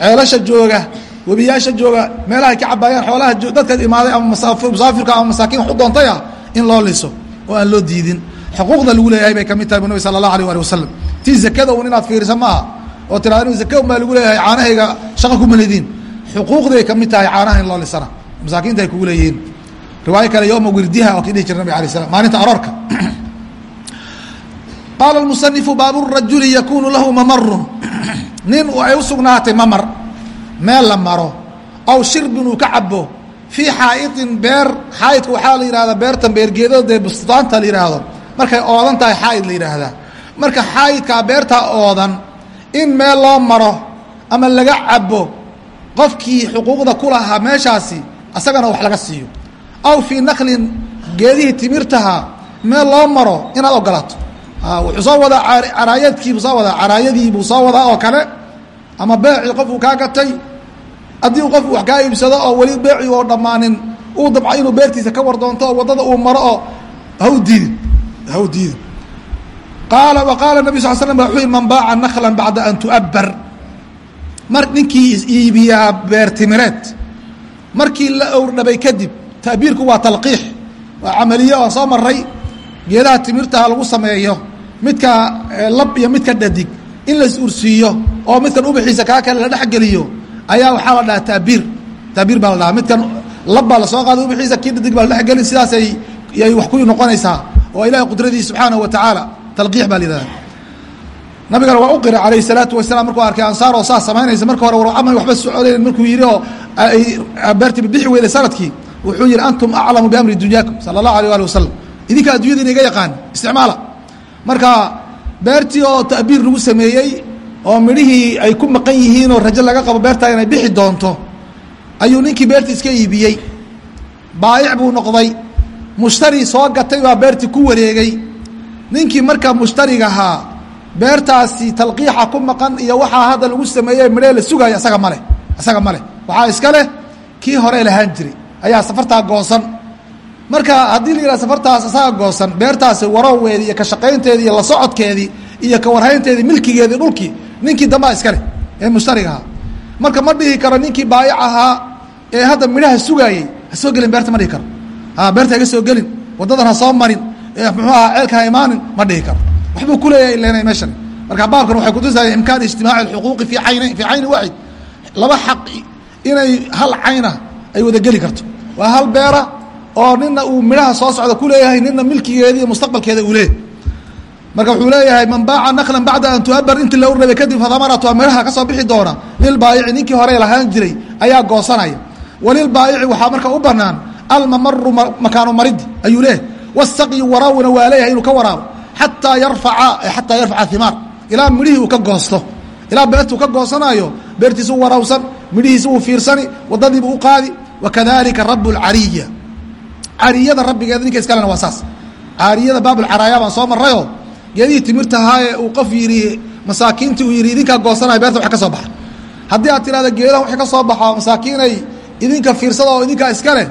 ceelasha jooga webiyaasha jooga meelahay ka cabaayaan xoolaha dadka imaaday ama musaafirka ama masaakiin waxu doontaya in loo liso oo aan loo diidin. Xuquuqda lagu leeyahay bay ka tahay bu nabi sala allah alيh ali wasalam tii zakada un inaad fiirisa maaha oo tiraa inu zaka un baa lagu leeyahay caanahayga shaqa kuma lidiin xuquuqday ka tahay caanaha in loo lisana. Masaakiinta ay kugu leeyihiin. Riwaayo kale yowma wirdiha oo kii dhihi jira nabig alay slam maalinta aroorka. Qaala اmusanifu baaburajuli yakunu lahu mamarun nin ay u mamar meel la maro aw shirbin ka cabo fii xaa'iطin beer xaa'idka waxaa la yihahdaa beertan beergeedada dee bustaanta la yidhaahdo. Markay oodan tahay xaa'id la yidhaahdaa. Marka xaa'idkaa beertaa oodan in meel loo maro ama laga cabo qofkii xuquuqda ku lahaa meeshaasi asagana wax laga siiyo. Aw fii naklin geedihii timirtaha meel loo maro inaad ogolaato. Wuxuu soo wadaa caraayadkiibuu soo wadaa caraayadiibuu soo wadaa oo kale ama beecii qofuu kaa gatay haddii qofku wax kaa iibsado oo weli beecii oo dhammaanin uu dabca inuu beertiisa ka war doonto oo waddada uu maro oo hau diidin hau diidin. Qaala wa qaala nabi sal slam wuxuu man baaca naklan bacda an tu'abbar. Mar ninkii iibiyaa beer timireed markii la owrdhabay kadib ta'biirku waa talqiix waa camaliye oo soo maray geedaha timirtaha lagu sameeyo midka lab iyo midka dhadig in la is-ursiiyo oo midkan ubaxiisa kaa kale la dhexgeliyo ayaa waxaa la dhahaa tabiir. Taabiir baa la dhahaa. Midkan lab baa la soo qaada ubaxiisa kii dhadig baa la dhexgelin sidaasay yay wax ku noqonaysaa. Oo ilahay qudradiisa subxaanahu wa tacaala talqiix baa la yihahda nabigana waa u qira calayh salaatu wasalaam markuu arkay ansaar oo saas samaynaysa. Marka hore war waxba soconayn markuu yidhi oo ay beertiba bixi weyday sannadkii wuxuu yihi antum aclamu biamri dunyaakum sala allahu alيh ali wasalam idinka addunyada inaga yaqaan isticmaala. Marka beertii oo ta'biir lagu sameeyey oo midhihii ay ku maqan yihiin oo rajo laga qabo beertaa inay bixi doonto ayuu ninkii beertii iska iibiyey. Baayic buu noqday. Mushtari soo gatay baa beertii ku wareegay. Ninkii markaa mushtarigahaa beertaasi talqiixa ku maqan iyo waxaa hadda lagu sameeyey midhee la sugaayo isaga maleh isaga ma waxaa iska leh kii hore lahaan jiray. Ayaa safartaa goosan. Marka haddii la yidhaha safartaas isaga goosan beertaasi waroweedii iyo ka shaqaynteedii iyo la socodkeedii iyo ka warhaynteedii milkigeedii dhulkii ninkii dambaa iska leh ee mushtariga ahaa. Marka ma dhihi karo ninkii baayic ahaa ee hadda midhaha sugaayey ha soo gelin beerta ma dhihi karo. Beerta haga soo gelin waddadan ha soo marin muxuu ahaa ceelka ha imaanin ma dhihi karo. Waxbuu ku leeyahay ileena meeshan. Marka baabkan waxay kutusaya imkaan ijtimaaci اxuquuqi fii ayni fii cayni waaxid laba xaq inay hal cayna ay wada geli karto. Waa hal beera oo nina uu midhaha soo socda ku leeyahay nina milkigeeda iyo mustaqbalkeeda uu leeyahy marka wuxuu leeyahay man baaca naklan bacda an tuabar intii lagu rabay kadib fadamaratu midhaha ka soo bixi doona. Lilbaayici ninkii hore lahaan jiray ayaa goosanaya. Walilbaayici waxaa marka u banaan almamaru makaanu maridi ayuu leeyahay. Wasaqyu waraawina waa leeyahay inuu ka waraabo xataa yarfaca xataa yarfaca himaar ilaa midhihii uu ka goosto. Ilaa beertuu ka goosanaayo beertiisu warawsan midhihiisi uu fiirsani wadadiibu u qaadi. Wakadalika rabu lcariya cariyada rabbigeeda ninka iskalena waa saas. Caariyada baabulcaraaya baan soo marayoo geedihii timirtahaaye uu qof yidhi masaakiintii uu yidhi idinkaa goosanaya beerta wax ka soo baxa haddii aad tidhahda geedahan wixii ka soo baxo masaakiinay idinka fiirsada oo idinkaa iska leh.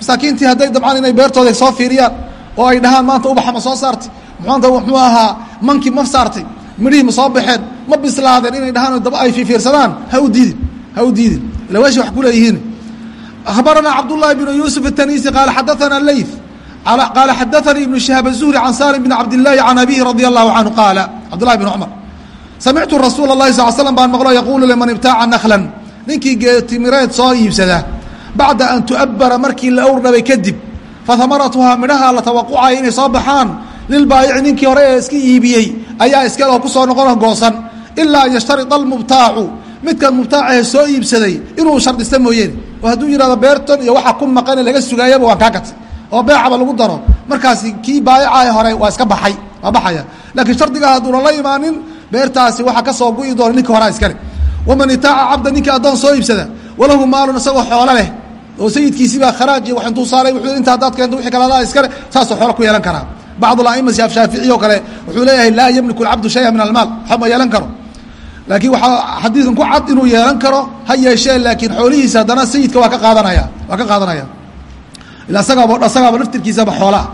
Masaakiintii hadday dabcaan inay beertooda soo fiiriyaan oo ay dhahaan maanta ubaxa ma soo saartay. Muxuanta muxuu ahaa mankii ma saartay midhihii ma soo baxeen ma bislaadeen inay dhahaan daba ay fiirsadaan ha u diidin ha u diidin. Ila weesha wax ku leeyihiin. Akhbaranaa cabdullaahi binu yuusuf ataniisi qaala xadaanaa leyf qaala xadaanii ibnu shihaab aلzuhri can salim bn cabdillaahi can abihi radia allahu canhu qaala cabdullahi bn cumar samictu rasuula اlahi sal slam baan maqlo yaquulu liman ibtaaca naklan ninkii geetimireed soo iibsada bacda an tu'abbara markii la awrdhabay kadib fahamaratuhaa midhaha la tawaqucaya inay soo baxaan lilbaayici ninkii hore ee iska iibiyey ayaa iskale oo ku soo noqono goosan ilaa an yashtarida almubtaacu midkan mubtaacahe soo iibsaday inuu shardista mooyeene oo hadduu yihahdo beertan iyo waxa ku maqane laga sugaayaba waan kaa gatay oo beecaba lagu daro. Markaasi kii baayicahe hore waa iska baxay waa baxaya. Laakiin shardigaa hadduuna la imaanin beertaasi waxa ka soo gu'i doona ninka horaa iskale waman itaaca cabda ninkii addoon soo iibsada walahu maalun isagoo xoolo leh. Oo sayidkiisibaa kharaaj iyo wax intuu saaray wuxuu inta haddaad keento wixii kale adaa iskale saasoo xoolo ku yeelan karaa. Bacd aima shaaf shaaficiy oo kale wuxuu leeyahay laa yamliku alcabdu shaya min almaal. Waxba ma yeelan karo. Laakiin waxaa xadiidkan ku cad inuu yeelan karo ha yeeshee laakiin xoolihiisa haddana sayidka waa ka qaadanaya waa ka qaadanaya asagaaba laftirkiisaba xoolaa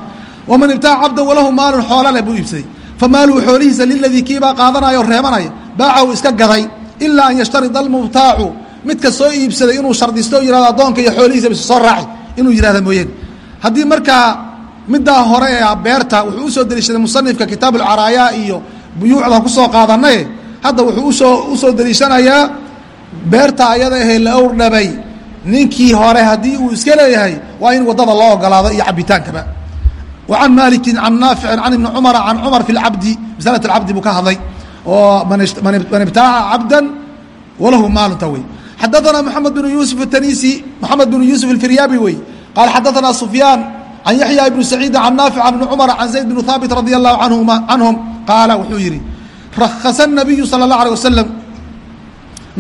waman ibtaca cabdan walahu maalun xoola leh buu iibsaday. Fa maaluhu xoolihiisa liladii kiibaa qaadanaya o reebanaya baacahu iska gaday ilaa an yashtarida almubtaacu. Midka soo iibsaday inuu shardisto o yihahdo addoonka iyo xoolihiisa bis soo raaci inuu yihahda mooyeen. Haddii markaa middaa hore ee beerta wuxuu u soo deliishaday musanifka kitaab alcaraayaa iyo buyuucdan ku soo qaadanaye hadda wuxuu u soo u soo deliishanayaa beerta ayada ahee la owrdhabay ninkii hore haddii uu iska leeyahay waa in waddada loo ogolaado iyo cabitaankaba wa can maalikin can naaficin can ibni cumara can cumar fi lcabdi masalat alcabdi buu ka hadlay oo man ibtaaca cabdan walahu maalunta wey xadaثana mحamed بن yuسف التنيسي محamed بن yuسف الفiryaabi wey qال xadaثana سفyاan عan yaحyى بن سعيid عan ناaفع عن بن cمر عan زayd بن ثاaبت رadي الlaه canهum qaala wuxuu yihi rakasa النabiyu salى الlaه عليه waسلم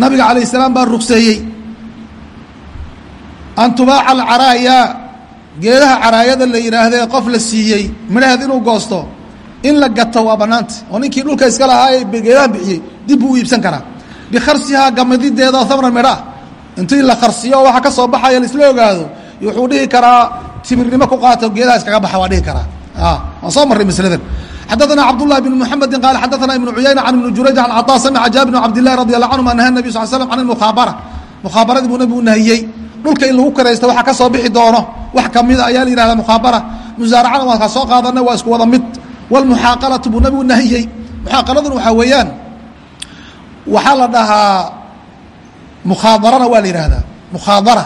nabiga عalaيه السلاam baa rugseeyey an tubaaca الcaraaya geedaha caraayada la yidhaahdee qof la siiyey midhaheed inuu goosto in la gato waa banaanta oo ninkii dhulka iska lahaa ee geedaha bixiyey dib buu u iibsan karaa bikarsihaa gamadideeda oo hamran midha ah intii la karsiyo oo waxa ka soo baxaya laisla ogaado wuxuu dhihi karaa timirnimo ku qaato geedaha iskaga baxa waa dhihi karaa waan soo marray masladan xadaثana cabdالlahi بn mحamedi qaal xadaثana ibn cuyayna can ibn jurayj can caطا samca jaabir bn cabdillahi radi allah canهuma naha nabi sal slm can اmukhaabara mukhaabaradii buu nabigu nahiyey dhulka in lagu karaysto waxa ka soo bixi doono wax kamida ayaa la yihahda mukhaabara. Musaaracana waa ka soo qaadana waa isku wada mid. Wاlmuxaaqalatu buu nabigu nahiyey. Muxaaqaladuna waxaa weeyaan waxaa la dhahaa mukhaadarana waa la yihahdaa mukhaadara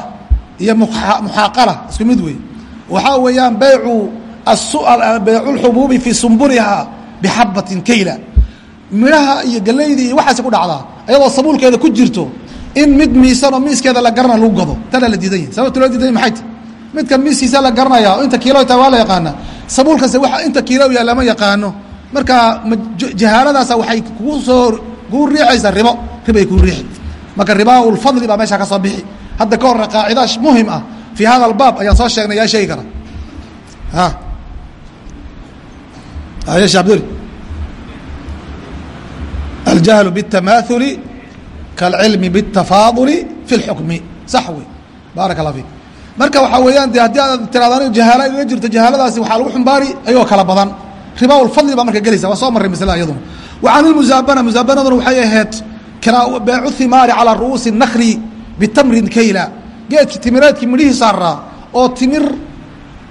iyo muxaaqala isku mid wey waxaa weeyaan baycu baycu lxubuubi fii sumburihaa bixabatin kayla. Midhaha iyo galayda iyo waxaasi ku dhacdaa ayadoo sabuulkeeda ku jirto in mid miisanoo miiskeeda la garana lagu gado tana la diidan yahy sababta loo diidan yah maxay tahy midkan miiskiisa la garanaya oo inta kiilo taa waa la yaqaana sabuulkase waa inta kiilo yaa lama yaqaano marka jahaaladaasa waxay kugu soo kugu riixaysaa ribo ribay kuu riixi marka ribaaulfadli baa meeshaa ka soo bixi hadda ka horna qaacidaa muhiim ah fii hada albaab ayaan soo sheegnay yaa sheegi kara a abdul aljahlu bاtamaauli kاlcilmi bالtafaaduli fi اlxukmi sax wey baaraka اllah fiik marka waxaa weeyaan de haddii aad tiraado aniga jahaala igaga jirto jahaaladaasi waxaa lagu xumbaari ayagoo kala badan ribaa lfadli baa marka gelaysa waa soo marray maslada iyaduna wa can ilmusaabana musaabanaduna waxay ahayd beecu himaari calaa ru'uusi nakli bitamrin kayla geedki timireedkii midhihii saaraa oo timir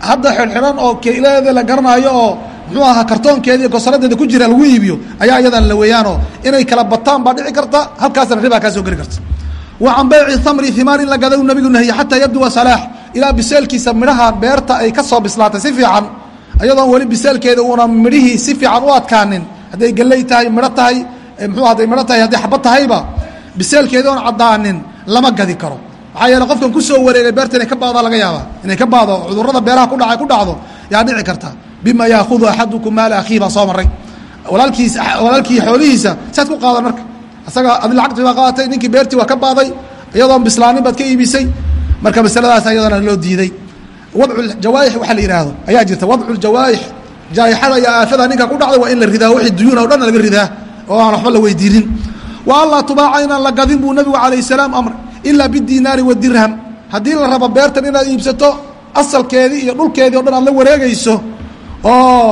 hadda xirxiran oo keyladeeda la garanaayo oo muxuu ahaa kartoonkeeda iyo gosaradeeda ku jira lagu iibiyo ayaa iyadan la weeyaanoo inay kala bataan baa dhici karta halkaasna ribaa kaa soo geli karta. Wa can bayci hamri himaar in la gada u nabigu nahiye xataa yabduwa salaax ilaa biseelkiisa midhaha beerta ay ka soo bislaatay si fiican iyadoon weli biseelkeeda uuna midhihii si fiican u adkaanin. Hadday galley tahay midho tahay muxuu hadday midho tahay hadday xabad tahayba biseelkeeda oon caddaanin lama gadi karo. Maxaa yeele qofkan ku soo wareegay beerta inay ka baadaa laga yaabaa. Inay ka baado cudurrada beeraha ku dhacay ku dhacdo yaa dhici karta bima yaakudu axadukum maala akhiih baa soo maray walaalkiis walaalkii xoolihiisa saad ku qaadan marka. Asaga adi lacagtii baa qaadatay ninkii beertii waa ka baaday iyadoon bislaanin baad ka iibisay. Marka masaladaas iyadana loo diiday. Wadcu jawaaix waxaa la yidhaahdo ayaa jirta wadcu jawaaix jaaixada iyo aafada ninka ku dhacday waa in la ridaa wixii duyuuna o dhan laga ridaa oo aan waxba la weydiinin wa allaa tubaaca inaan la gadin buu nabigu calayh salaam amr ilaa bidinaari wadirham haddii la rabo beertan inaad iibsato asalkeedii iyo dhulkeedii o dhan aad la wareegayso oo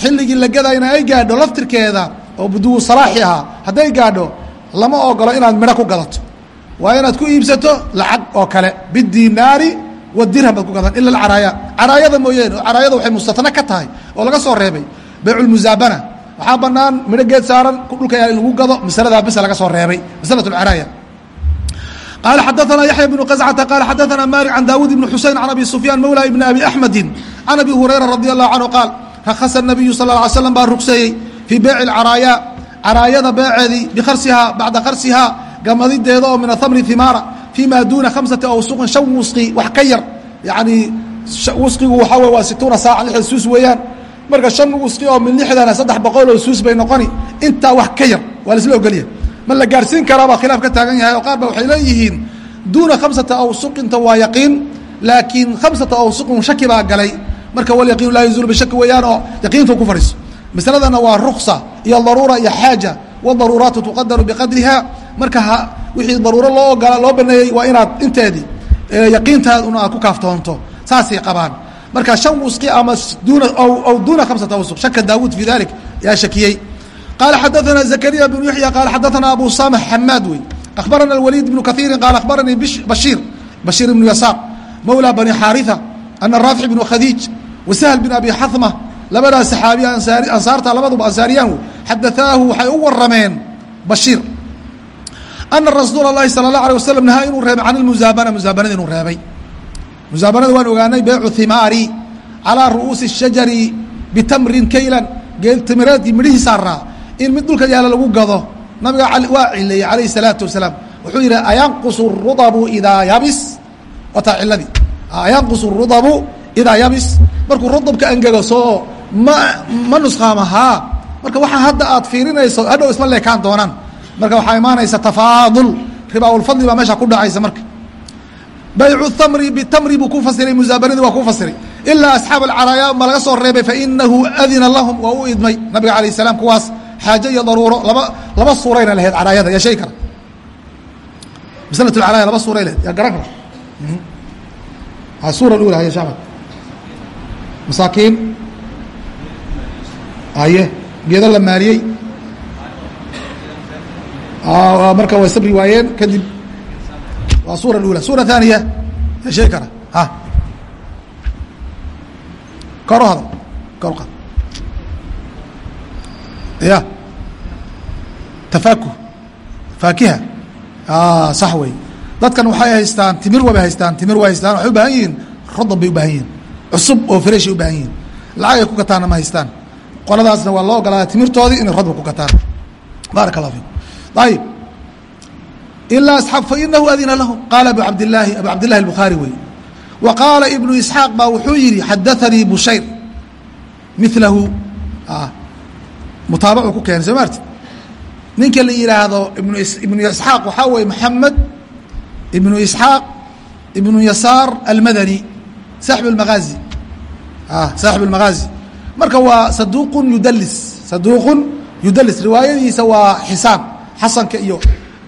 xilligii la gadayna ay gaadho laftirkeeda oo buduwu salaaxi ahaa. Hadday gaadho lama ogolo inaad midho ku gadato. Waa inaad ku iibsato lacag oo kale. Bidinaari wadirham baad ku gadan. Ila acaraaya caraayada mooyeene oo caraayada waxay mustatna ka tahay oo laga soo reebay bayculmusaabana waxaa banaan midho geed saaran dhulka lagu gado masaladaa bes laga soo reebay. Masalat lcaraaya qaala xadaanaa yaxya bnu qazcata qaala xadaanaa maalik can daawuud ibni xuseyn can abi sufyaan mawlaa ibni abi axmedin can abi hurayra radi allahu canhu qaal rakhasa nabiyu sal ly slam baa rugseeyey fii beeci lcaraayaa caraayada beeceedii bikharsihaa bacda kharsihaa gamadideeda oo min athamri himaara fii maa duuna khamsati awsuqin shan wusqi wax ka yar yacnii wusqigu waxaa wey waa situuna saaca lixda suus weeyaan marka shan wusqi oo min lixdana saddex boqol oo suus bay noqoni intaa wax ka yar waa laisla ogolya ma la gaarsiin karaabaa khilaaf ka taagan yahay oo qaar ba waxay leeyihiin duuna khamsata awsuqinta waa yaqiin laakiin khamsata awsuqin shaki baa galay. Marka walyaqiinu laa yazuulu bishaki weeyaan oo yaqiinta ku fadhiiso. Masaladana waa ruksa iyo daruura iyo xaaja wadaruuraatu tuqadaru biqadriha. Marka wixii daruuro loo ogola loo baneeyey waa inaad inteedii yaqiintaaduna aad ku kaaftoonto. Saasay qabaan. Marka shan wusqi ama duuna aw duuna khamsata awsuq shaka daawuud fi dalik yaa shakiyey qaala xadaثana zakariya bnu yaxya qaala xadaثana abu samx xamaad wey akhbarana اwaliid bnu kaiiri qaala akhbaranii bashiir bashiir ibnu yasaar mawlى bani xaariثa ana raafic bnu khadiij wasahl bin abi xahma labadaas saxaabiya ansaarta labaduba ansaariyaan wey xadaثaahu waxay u warameen bashiir ana rasuul اlahi salى الlaه alيه waslm nahaa inuu reebay can اmuzaabana muzaabanada inuu reebay muzaabanada waan ogaanay beycu himaari calىa ru'uusi الshajari bitamrin kaylan geel timireedkii midhihii saaraa in mid dhulka yaalla lagu gado. Nabiga waa cileeyey alayh الsalaatu wasalaam. Wuxuu yihi ayanqusu rudabu idaa yabis. Wataa ciladii ayanqusu rudabu idaa yabis. Markuu rudabka angego ma ma nusqaama marka waxaa hadda aad fiirinayso hadhow isma leekaan doonaan. Marka waxaa imaanaysa tafaadul. Ribaawlfadli baa meesha ku dhacaysa marka. Baycu thamri bitamri buu ku fasiray musaabanadii waa ku fasiray. Ilaa asxaab alcaraaya ma laga soo reebay fainahu adina lahum waa u idmay nabiga alayh salaam kuwaas xaaje iyo daruuro laba laba suurayna laheyd caraayada yaa sheegi kara maslatulcaraaya laba suuray laheyd yaa garan kara suura ula haye shaamed masaakiin haye geedo la maaliyey marka way sabri waayeen kadib waa suura ula suura haaniya yaa sheegi kara ha kor hada kor ya tafakuh faakiha sax wey dadkan waxay haystaan timir wabay haystaan timir way haystaan waxay u yihiin rodon bay u yihiin cusub oo freshay u yihiin lacagay ku kataanna ma haystaan qoladaasna waa loo ogolaada timirtoodii inay rodba ku kataan barak allah fiikum ayib ilaa isxaaq fa adina lahu qaala abu cabdilaahi abu cabdillahi albukhaari wey wa qaala ibnu isxaaq baa wuxuu yidhi xadaanii bushayr milahu mutaabacu ku keenay soo maarti ninka la yihaahdo ibnu ibnu isxaaq waxaa weye maxamed ibnu isxaaq ibnu yasaar almadani saaxib اlmagaazi saaxib اlmagaazi marka waa saduuqun yudalis saduuqun yudalis riwaayadiisa waa xisaan xasanka iyo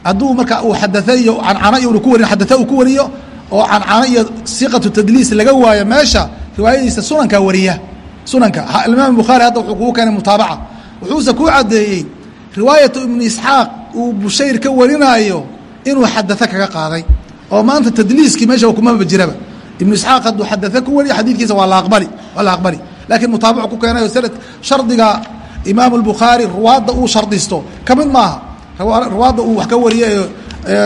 hadduu marka uu xadaa iyo cancano iyo ku warin xadaa uu ku wariyo oo cancano iyo siqatu tadliis laga waayo meesha riwaayadiisa sunankaa wariya. Sunanka. Imaam bukhaari hadda wuxuu kugu keenay mutaabaca wuxuuse kuu caddeeyey riwaayatu ibnu isxaaq uu bushayr ka warinaayo inuu xadaa kaga qaaday oo maanta tadliiskii meesha kumaba jiraba ibnu isxaaq hadduu xadaa ku wariyo xadiidkiisa waa la aqbali waa la aqbali laakiin mutaabacu ku keenayo sanad shardiga imaam الbukhaari ruwaadda uu shardisto ka mid maaha ruwaadda uu wax ka wariye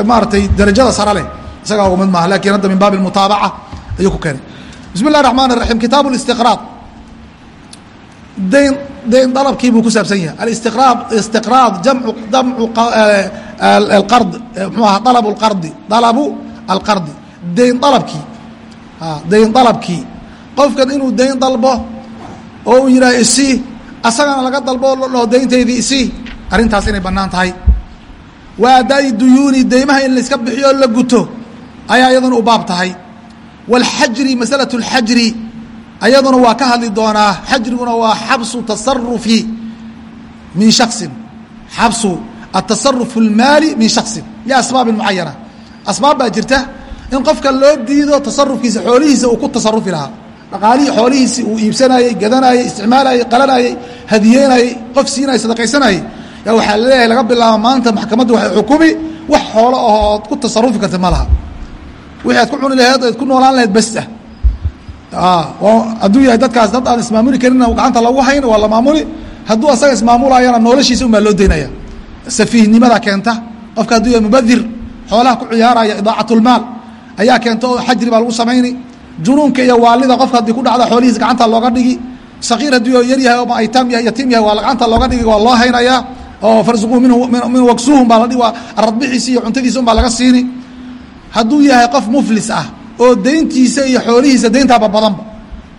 maaratay darajada sare leh isagaa uga mid maaha lakin hadda min baabi mutaabaca ayuu ku keenay bismi الlah الرaحman الرaحيم kitaabu الاstiqraad dayn dayn dalabkii buu ku saabsan yahay. Alistiqraad istiqraad jamcu damcu alqard mxuu aha dalabu alqardi dalabu alqardi. Dayn dalabkii a dayn dalabkii. Qofkan inuu dayn dalbo oo uu yidhaha isii asagana laga dalbo oo loo dhaho dayntaydii isii arrintaas inay bannaan tahay. Wa adaa'i duyuuni deymaha in laiska bixiyo oo la guto ayaa iyadana u baab tahay. Waalxajri masalatu alxajri ayaduna waa ka hadli doonaa xajriguna waa xabsu tasarufi min shaksin xabsu atasaruf اlmaali min shaksin liasbaabin mucayana asbaab baa jirta in qofka loo diido tasarufkiisa xoolihiisa uu ku tasarufi lahaa. Dhaqaalihii xoolihiisii uu iibsanayey gadanayey isticmaalayey qalanayey hadiyeynayey qof siinayey sadaqaysanayey yaa waxaa la leeyahay laga bilaabo maanta maxkamaddu waxay xukumi wax xoolo ahood ku tasarufi karta ma laha. Wixii aad ku cuni laheed oad ku noolaan laheyd bas ah hadduu yahay dadkaas dad aan ismaamuli karinna gacanta lagu hayn waa la maamuli. Hadduu asaga ismaamulayana noloshiisa unbaa loo daynaya safiihnimada keenta. Qofka hadduu yahay mubadir xoolaha ku ciyaaraya idaacatlmaal ayaa keenta oo xajri baa lagu samayni. Junuunka iyo waalida qofka haddii ku dhacda xoolihiis gacanta looga dhigi. Sakiir haddii oo yar yahay oo aytaam yahay yatiim yahay waa lacanta looga dhigi waa loo haynayaa oo farsuquu minhu min waksuuhum baa la dhigi waa aradbixiisi iyo cuntadiisa un baa laga siini. Hadduu yahay qof muflis ah oo dayntiisa iyo xoolihiisa dayntaaba badanba.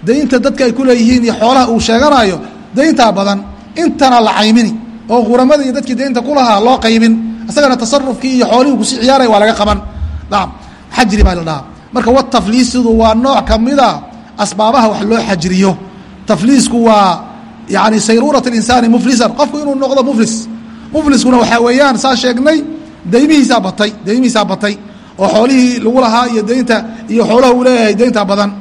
Daynta dadka ay ku leeyihiin iyo xoolaha uu sheeganayo dayntaa badan. Intana la caymini oo quramada iyo dadkii daynta kulahaa loo qaybin. Isagana tasarufkii iyo xoolihii ku sii ciyaaray waa laga qaban. Naam xajri baa la dhahaa. Marka watafliisidu waa nooc kamida asbaabaha wax loo xajriyo. Tafliisku waa yani sayruurat insaani muflisan. Qofku inuu noqdo muflis. Mufliskuna waxaa weeyaan saa sheegnay daymihiisaa batay daymihiisaa batay oo xoolihii lagu lahaa iyo daynta iyo xoolaha uu leeyahay daynta badan.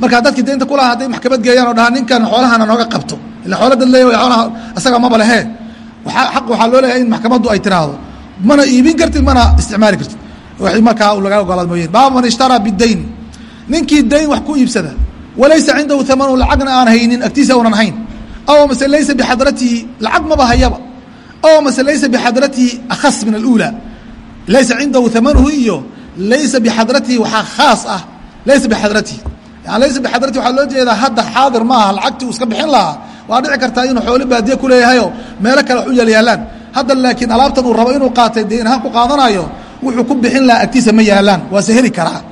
Markaa dadkii daynta kulahaa hadday maxkamad geeyaan oo dhahaa ninkan xoolahana nooga qabto. Ila xoola dad leeya xoolaha isaga maba lehe. Xaq waxaa loo leeyahay in maxkamaddu ay tiraahdo. Mana iibin kartid mana isticmaali kartid wixii markaa laga ogolaad mooyeen. Baaba man ishtaraa bidayn ninkii dayn wax ku iibsada walaysa cindahu amanu lacagna aan haynin agtiisa unan hayn. Aw mase laysa bixadratihi lacag maba hayaba. Aw mase laysa bixadratihi akhas min aluulى laysa cindahu amanuhu iyo laysa bixadratihi waxaa khaas ah laysa bixadratihi yani laysa bixadratihi waxaa loo jeedaa hadda xaadir maaha lacagtii uu iska bixin lahaa waa dhici kartaa inuu xoolo baadiye ku meelo kale wax u yalyaalaan hadda laakiin alaabtan uu rabo inuu qaatay deen ahaan ku qaadanayo wuxuu ku bixin lahaa agtiisa ma yaalaan waase heli karaa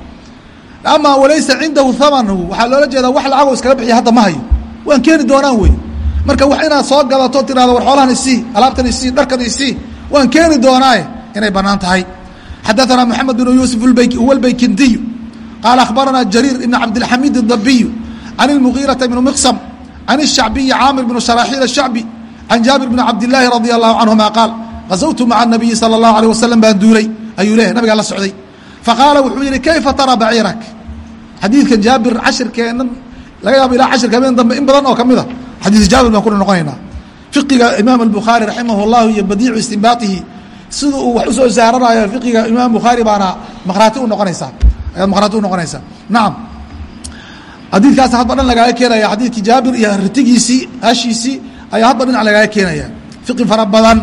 ama walaysa cindahu amanu waxaa loola jeedaa wax lacagoo iskaga bixiya hadda ma hayo waan keeni doonaan wey marka wax inaad soo gadato tirahdo war xoolahan isii alaabtan isii dharkan isii waan keeni doonaaye inay banaan tahay xadaثana mحamed بن yuسف huwa اlbaykindiy qaala akhbarana jariir ibn cabdالxamid الdabiy can الmغيraةa بn mqsm can الshacbiyi caamir bn sharaxiil الshacbi can jaabir bn cabdالlahi radي الlahu canهuma qaal غazawtu maca الnabiyi salى الlahu عalيه waslm baan duulay ayuu leeyahy nabigaa la socday faqaala wuxuu yihi kayfa tara baciirak xadiidkan jaabir cashirkeennan laga yaabo ilaa cashirka habeen dambe in badan oo ka mida xadiis jaabir baan kuna noqonaynaa fiqiga imaam الbukhaari raximah الlahu iyo badiicu istinbaatihi sida uu wax u soo saaranayo fiqiga imaam bukhaari baana maqhraati u noqonaysaa ayaad maqhraati u noqonaysaa nacam xadiidkaas hadba dhan lagaaga keenaya xadiidkii jaabir iyo ritigiisii hashiisii ayaa hadba dhinac lagaaga keenaya. Fiqi fara badan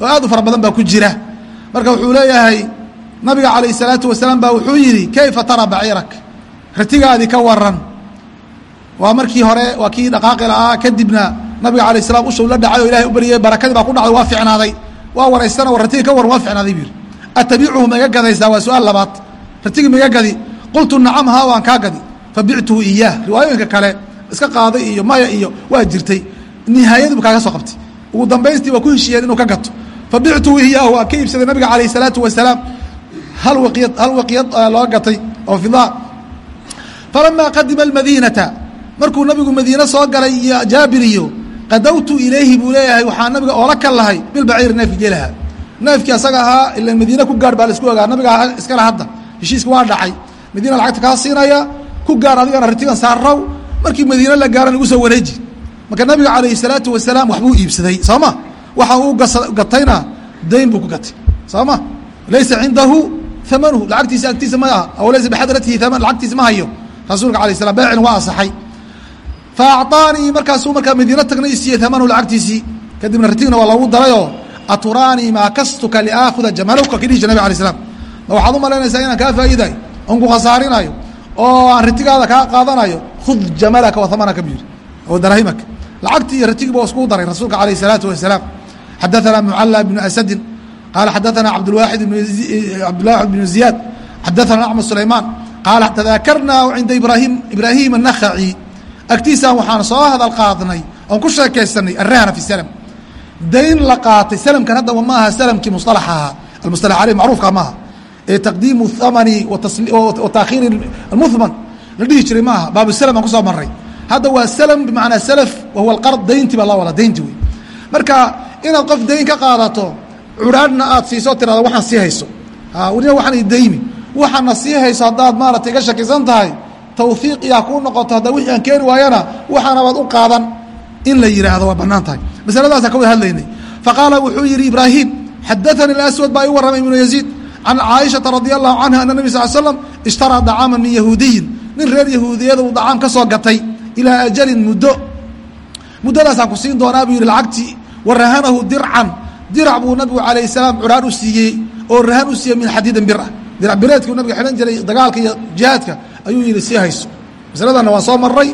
oo aad u fara badan baa ku jira. Marka wuxuu leeyahay nabiga calayh الsalaatu wasalaam baa wuxuu yihi kayfa tara baciirak? Ritigaadii ka waran waa markii hore waa kii dhaqaaqi lahaa kadibna nabiga alayh salam ushow la dhacay oo ilahay u baryay barakadii baa ku dhacday waa ficnaaday waa waraystana war ratiga ka waran waa ficnaaday bu atabiicuhu ma iga gadaysaa waa su'aal labaad. Ratigii ma iga gadi. Qultu nacam haa waan kaa gadi. Fabictuhu iyaah riwaayooyinka kale iska qaaday iyo maya iyo waa jirtay. Nihaayadiibu kaaga soo qabtay. Ugu dambaystii waa ku heshiiyeen inuu ka gato. Fabictuhu iyaahu waa ka iibsaday nabiga calayh الsalaatu wasalaam. Hal waqiyad hal waqiyad loo gatay oo fidaa falamaa qadima almadiinata. Markuu nabigu madiine soo galay iyo jaabir iyo qadawtu ilayhi buu leeyahay waxaa nabiga oola kal lahay bilbaciiri neefki gelaha neefkii asaga ahaa ila madiine ku gaar baa la isku ogaa. Nabiga iskale hadda heshiiska waa dhacay. Madiina lacagta kaa siinaya ku gaar adigana ritigan saarraw. Markii madiine la gaaran igu soo wareeji. Marka nabiga calayhi salaatu wasalaam waxbuu iibsaday soo ma waxa uu gatayna dayn buu ku gatay. Soo ma laysa cindahu amanuhu lacagtiisa agtiisa ma aha. Aw laysa bixadratihi aman lacagtiisa ma hayo. Rasuulka alayh salam beecin waa asaxay fa acطaanii markaasuu markaa madiino tagnay isiiyey amanahu lacagtiisii kadibna ritigna waa loogu darayoo aturaanii maa kastuka liaakuda jamaluka kidhihi jir nabig alay slam ma waxaad u malaynaysaa inaan kaa faa'iidayo oon ku khasaarinayo oo aan ritigaada kaa qaadanayo khud jamalaka wa amanaka bu yidhi oo daraahimaka lacagtii iyo ritigiiba iskugu daray rasuulka alayh الsalaatu wasalaam xadaثana mucala bnu asadin qaala xadaثana abdاlwaaxid cabdilwaxid bn ziyaad xadaثana acmad sulaymaan qaala tadaakarnaa cinda ibrahim ibraahim الnakhaci agtiisaan waxaan soo hadal qaadnay oon ku sheekaysanay arahna fi slm dayn la qaatay slmkan hadda ma aha slmkii musطalax ahaa. Almusطalax aleyh macruufka maaha. Ee taqdiimu thamani wa taakhiiri muhman la dhihi jiray maaha. Baabu slm aan ku soo maray hadda waa slm bimacnaa slf wahuwa alqard daynti baa loo wada daynti wey. Marka inaad qof dayn ka qaadato curaadhna aad siiso tirado waxaan sii hayso. Weliba waxaan daymi. Waxaana sii hayso haddaad maarata iga shakisan tahay tawhiiq iyaa kuu noqoto hadda wixii aan keeni waayana waxaanabaad u qaadan in la yidhaahdo waa bannaan tahay. Masaladaasa ka wada hadlaynay. Faqaala wuxuu yidhi ibraahim xadaanii اaswad baa ii warramay ibnu yaziid can caaishaةa radi allahu canha ana nebi sal slam ishtaraa dacaama min yahuudiyin. Nin reer yahuudiyada uu dacaam ka soo gatay ilaa ajalin muddo. Muddadaasaan ku siin doonaa buu yidhi lacagtii wa rahanahu dircan. Dirac buu nabigu calayh salaam curaan u siiyey oo rahan u siiyey min xadiidin bir ah dirac bireedkii nabiga xidhan jiray dagaalka iyo jihaadka ayuu yidhi sii hayso masaladanna waan soo maray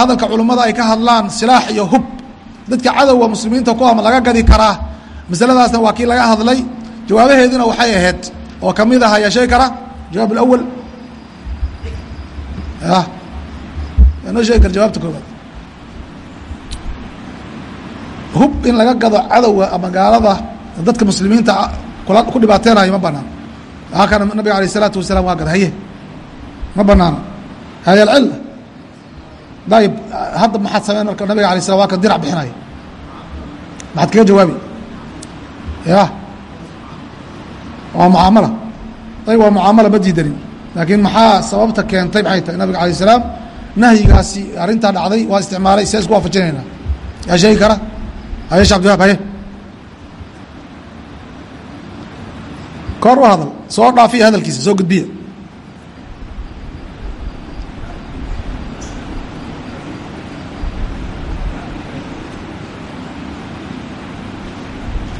hadalka culummada ay ka hadlaan silaax iyo hub dadka cadowga muslimiinta ku ama laga gadi karaa masaladaasna waa kii laga hadlay jawaabaheeduna waxay ahayd oo kamid ah ayaa sheegi kara jawaab alawal ya yaa noo sheegi kara jawaabta koobaad hub in laga gado cadowga ama gaalada dadka muslimiinta kula ku dhibaateynayo ma banaan waxaa kana nabiga alayه الsalaatu wasalaam waa gada haye ma banaano haya alcila dayib hadda maxaad sameyn marka nabiga alay slam waa kan dirac bixinayo maxaad kaga jawaabi? Ya waa mucaamala. Ayb waa mucaamala ma diidanin laakiin maxaa sababta keentay maxay tahay? Nabiga alay salaam nahyigaasi arrintaa dhacday waa isticmaalay see isku waafajinayna. Yaa sheegi kara? Haye shee haye. Koor u hadal soo dhaafiya hadalkiisa soo gudbiya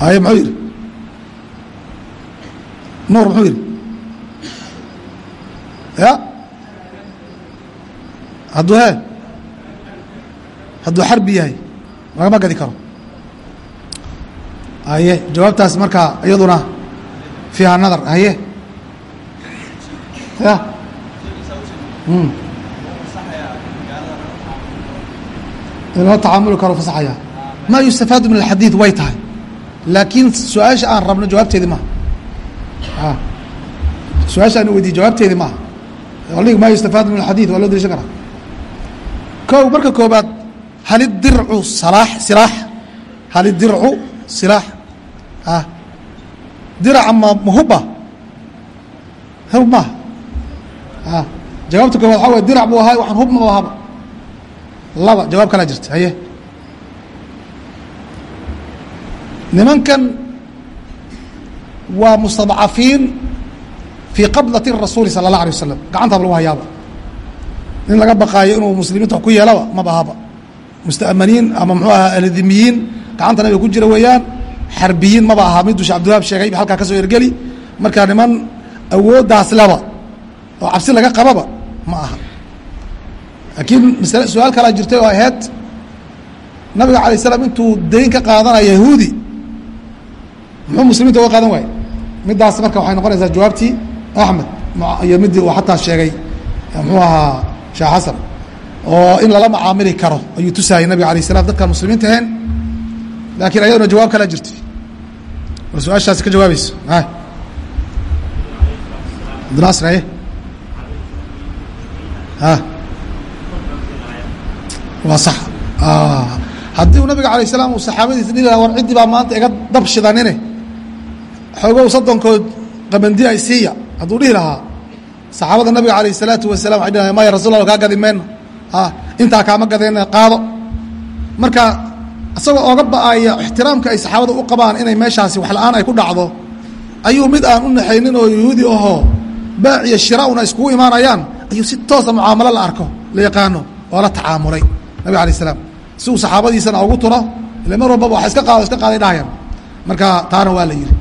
haye muxuu yidhi nuur muxuu yidhi ya? Hadduu he? Hadduu xarbi yahay lagama gadi karo? Haye jawaabtaas markaa iyaduna fiiha nadar haye ya? Inoo tacaamuli karo fasaxaya. Ma yustafaadu min alxadiid way tahay laakiin su'aasha aan rabno jawaabteedi maaha. Su'aasha aan weydiye jawaabteedi maaha. Lig ma yustafaadu min alxadiid waa loo dariishan karaa. Ko marka koobaad hal idircu salaax silaax. Hal idircu silaax. Ah. Diraca ma mahuba hub maaha. A jawaabta koobaad waxaa way dirac buu ahaa waxaan hub ma ahaba laba jawaab kalaa jirta haye nimankan waa mustadcafiin fii qabdati rasuuli sala اllah alay wasalam gacantaaba lagu hayaaba. Nin laga baqaayo inuu muslimiinta ku yeelaba maba ahaba musta'maniin ama muxuu ahaa aladimiyiin gacanta nabiga ku jira weeyaan xarbiyiin maba ahaa miduu shee abdiwahaab sheegay halkaa ka soo ergeli. Markaa niman awooddaas laba oo cabsi laga qababa ma aha. Laakiin su'aal kalaa jirtay oo ahayd nabiga alay slam intuu dayn ka qaadanaya yahuudi muxuu muslimiinta uga qaadan waayey. Middaas marka waxay noqonaysaa jawaabtii axmed iyo midii uu xataa sheegay muxuu ahaa sheekh xasan oo in lala macaamili karo ayuu tusaayay nabiga alayh salam dadkaan muslimiinta ahayn. Laakiin ayaduna jawaab kalaa jirtay. Oo su'aashaasi ka jawaabayso abdinasr aye a waa sax. Haddii uu nabiga alay salaam uu saxaabadiisa dhihi laha war ciddii baa maanta iga dab shidanine xoogow soddonkood qabandi ay siiya. Hadduu dhihi lahaa saxaabada nabiga alayh الsalaatu wasalam waxay dhihayan maya rasul kaa gadi mayno intaa kaama gadayna qaado. Marka isagoo oga ba'aya ixtiraamka ay saxaabada u qabaan inay meeshaasi wax la'aan ay ku dhacdo ayuu mid aan u naxaynin oo yahuudi ahoo baac iyo shira una iskugu imaanayaan ayuu si toosa mucaamalo la arko la yaqaano oo la tacaamulay nabig alay salaam. Si uu saxaabadiisana ugu turo ile mar walbaba wax iska qaado iska qaaday dhahayaan. Marka taana waa la yidhi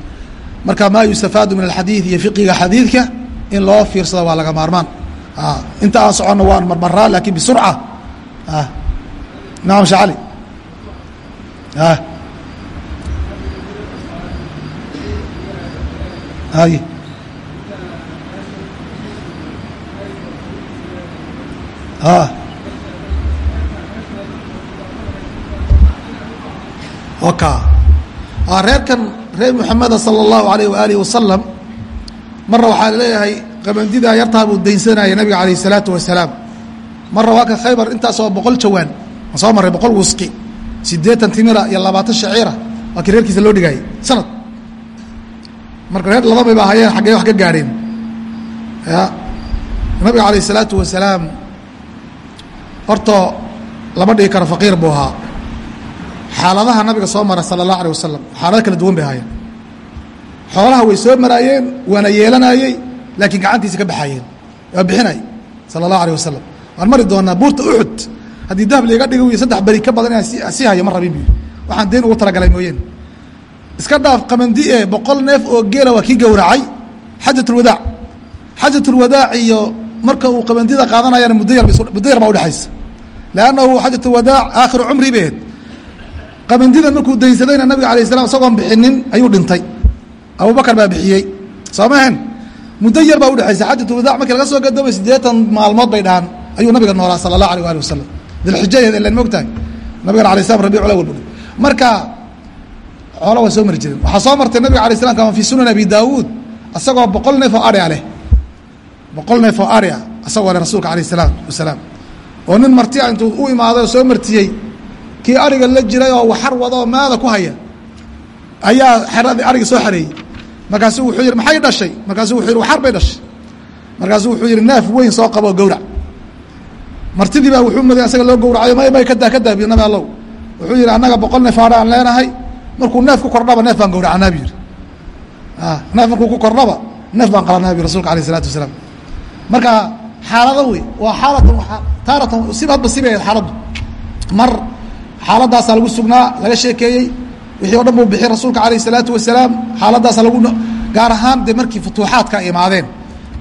marka maa yustafaadu min alxadiid iyo fiqiga xadiidka in loo fiirsado waa laga maarmaan. Inta aan soconno waan marmaraa laakiin bisurca. Nacam shee cali hay oka reerkan reer muxameda sala allahu alayh waaalih wasalam marna waxaa la leeyahay qabandidaa yartaa buu daynsanaya nabiga calayh isalaatu wasalaam marna waa ka khaybar intaasoo boqol jawaan waan soo marray boqol wusqi siddeetan timira iyo labaatan shaciira waa kii reerkiisa loo dhigaayay sanad. Marka reer laba hayeen xaggee wax ka gaadheen ya nabiga calayh isalaatu wasalaam hortoo lama dhigi karo faqiir buu ahaa xaaladaha nabiga soo maray sala allah alيh wasalam xaalado kala duwan bay ahaayeen xoolaha way soo maraayeen waana yeelanayey laakiin gacantiisa ka baxayeen. Waa bixinay sala allah alيh wasalam waan mari doonaa buurta uxud haddii dahab laiga dhigo wiy saddex beri ka badan inaan sii hayo ma rabin buu waxaan deen ugu talagalay mooyeen. Iska dhaaf qamandi ee boqol neef oo geela ah waa kii gowracay. Xajatulwadaac xajatulwadaac iyo marka uu qabandida qaadanayana muddo yar muddo yar baa udhexaysa leannahu xajatulwadaac aakhiru cumri beed qabandidan markuu daynsadayna nabiga alay slam isagoon bixinin ayuu dhintay. Abubakar baa bixiyey. Soo mahan muddo yar baa udhexaysa xajat wadac markii laga soo gadoomay siddeetan maalmood bay dhahaan. Ayuu nabiga noolaa sala allah alيh ali wasalam dilxijaheed ilan mogtahay nabigan alay slam rabic lawal bu marka xoola waa soo mari jireen waxaa soo martay nabiga alay slam kama fi sunan abi daawuud. Isagoo boqol neef oo aria leh. Boqol neef oo aria isagoo leh rasuulka alayh salaatu wasalaam oo nin martia intuu u imaaday oo soo martiyey kii ariga la jiray oo waxar wada oo maada ku haya ayaa xeradii ariga soo xareeyey. Markaasuu wuxuu yihi maxay dhashay? Markaasuu wuxuu yihi waxar bay dhashay. Markaasuu wuxuu yihi neef weyn soo qaboo gowrac. Martidii baa wuxuu maday asaga loo gowracayo may may kadaa kadaa bi nabi allow wuxuu yihi annaga boqol neef aadha aan leenahay markuu neef ku kordhaba neef baan gowracanaa bu yihi neef markuu ku kordhaba neef baan qalanaa bu rasulka alayh isalaatu wasalaam. Marka xaalado wey waa xaalatan taaratan siba hadba sibay xaaladdu mar xaaladaasaa lagu sugnaa laga sheekeeyey wixii o dhan buu bixiyey rasuulka alayh isalaatu wasalaam. Xaaladaasa lagu gaar ahaan dee markii futuuxaadka imaadeen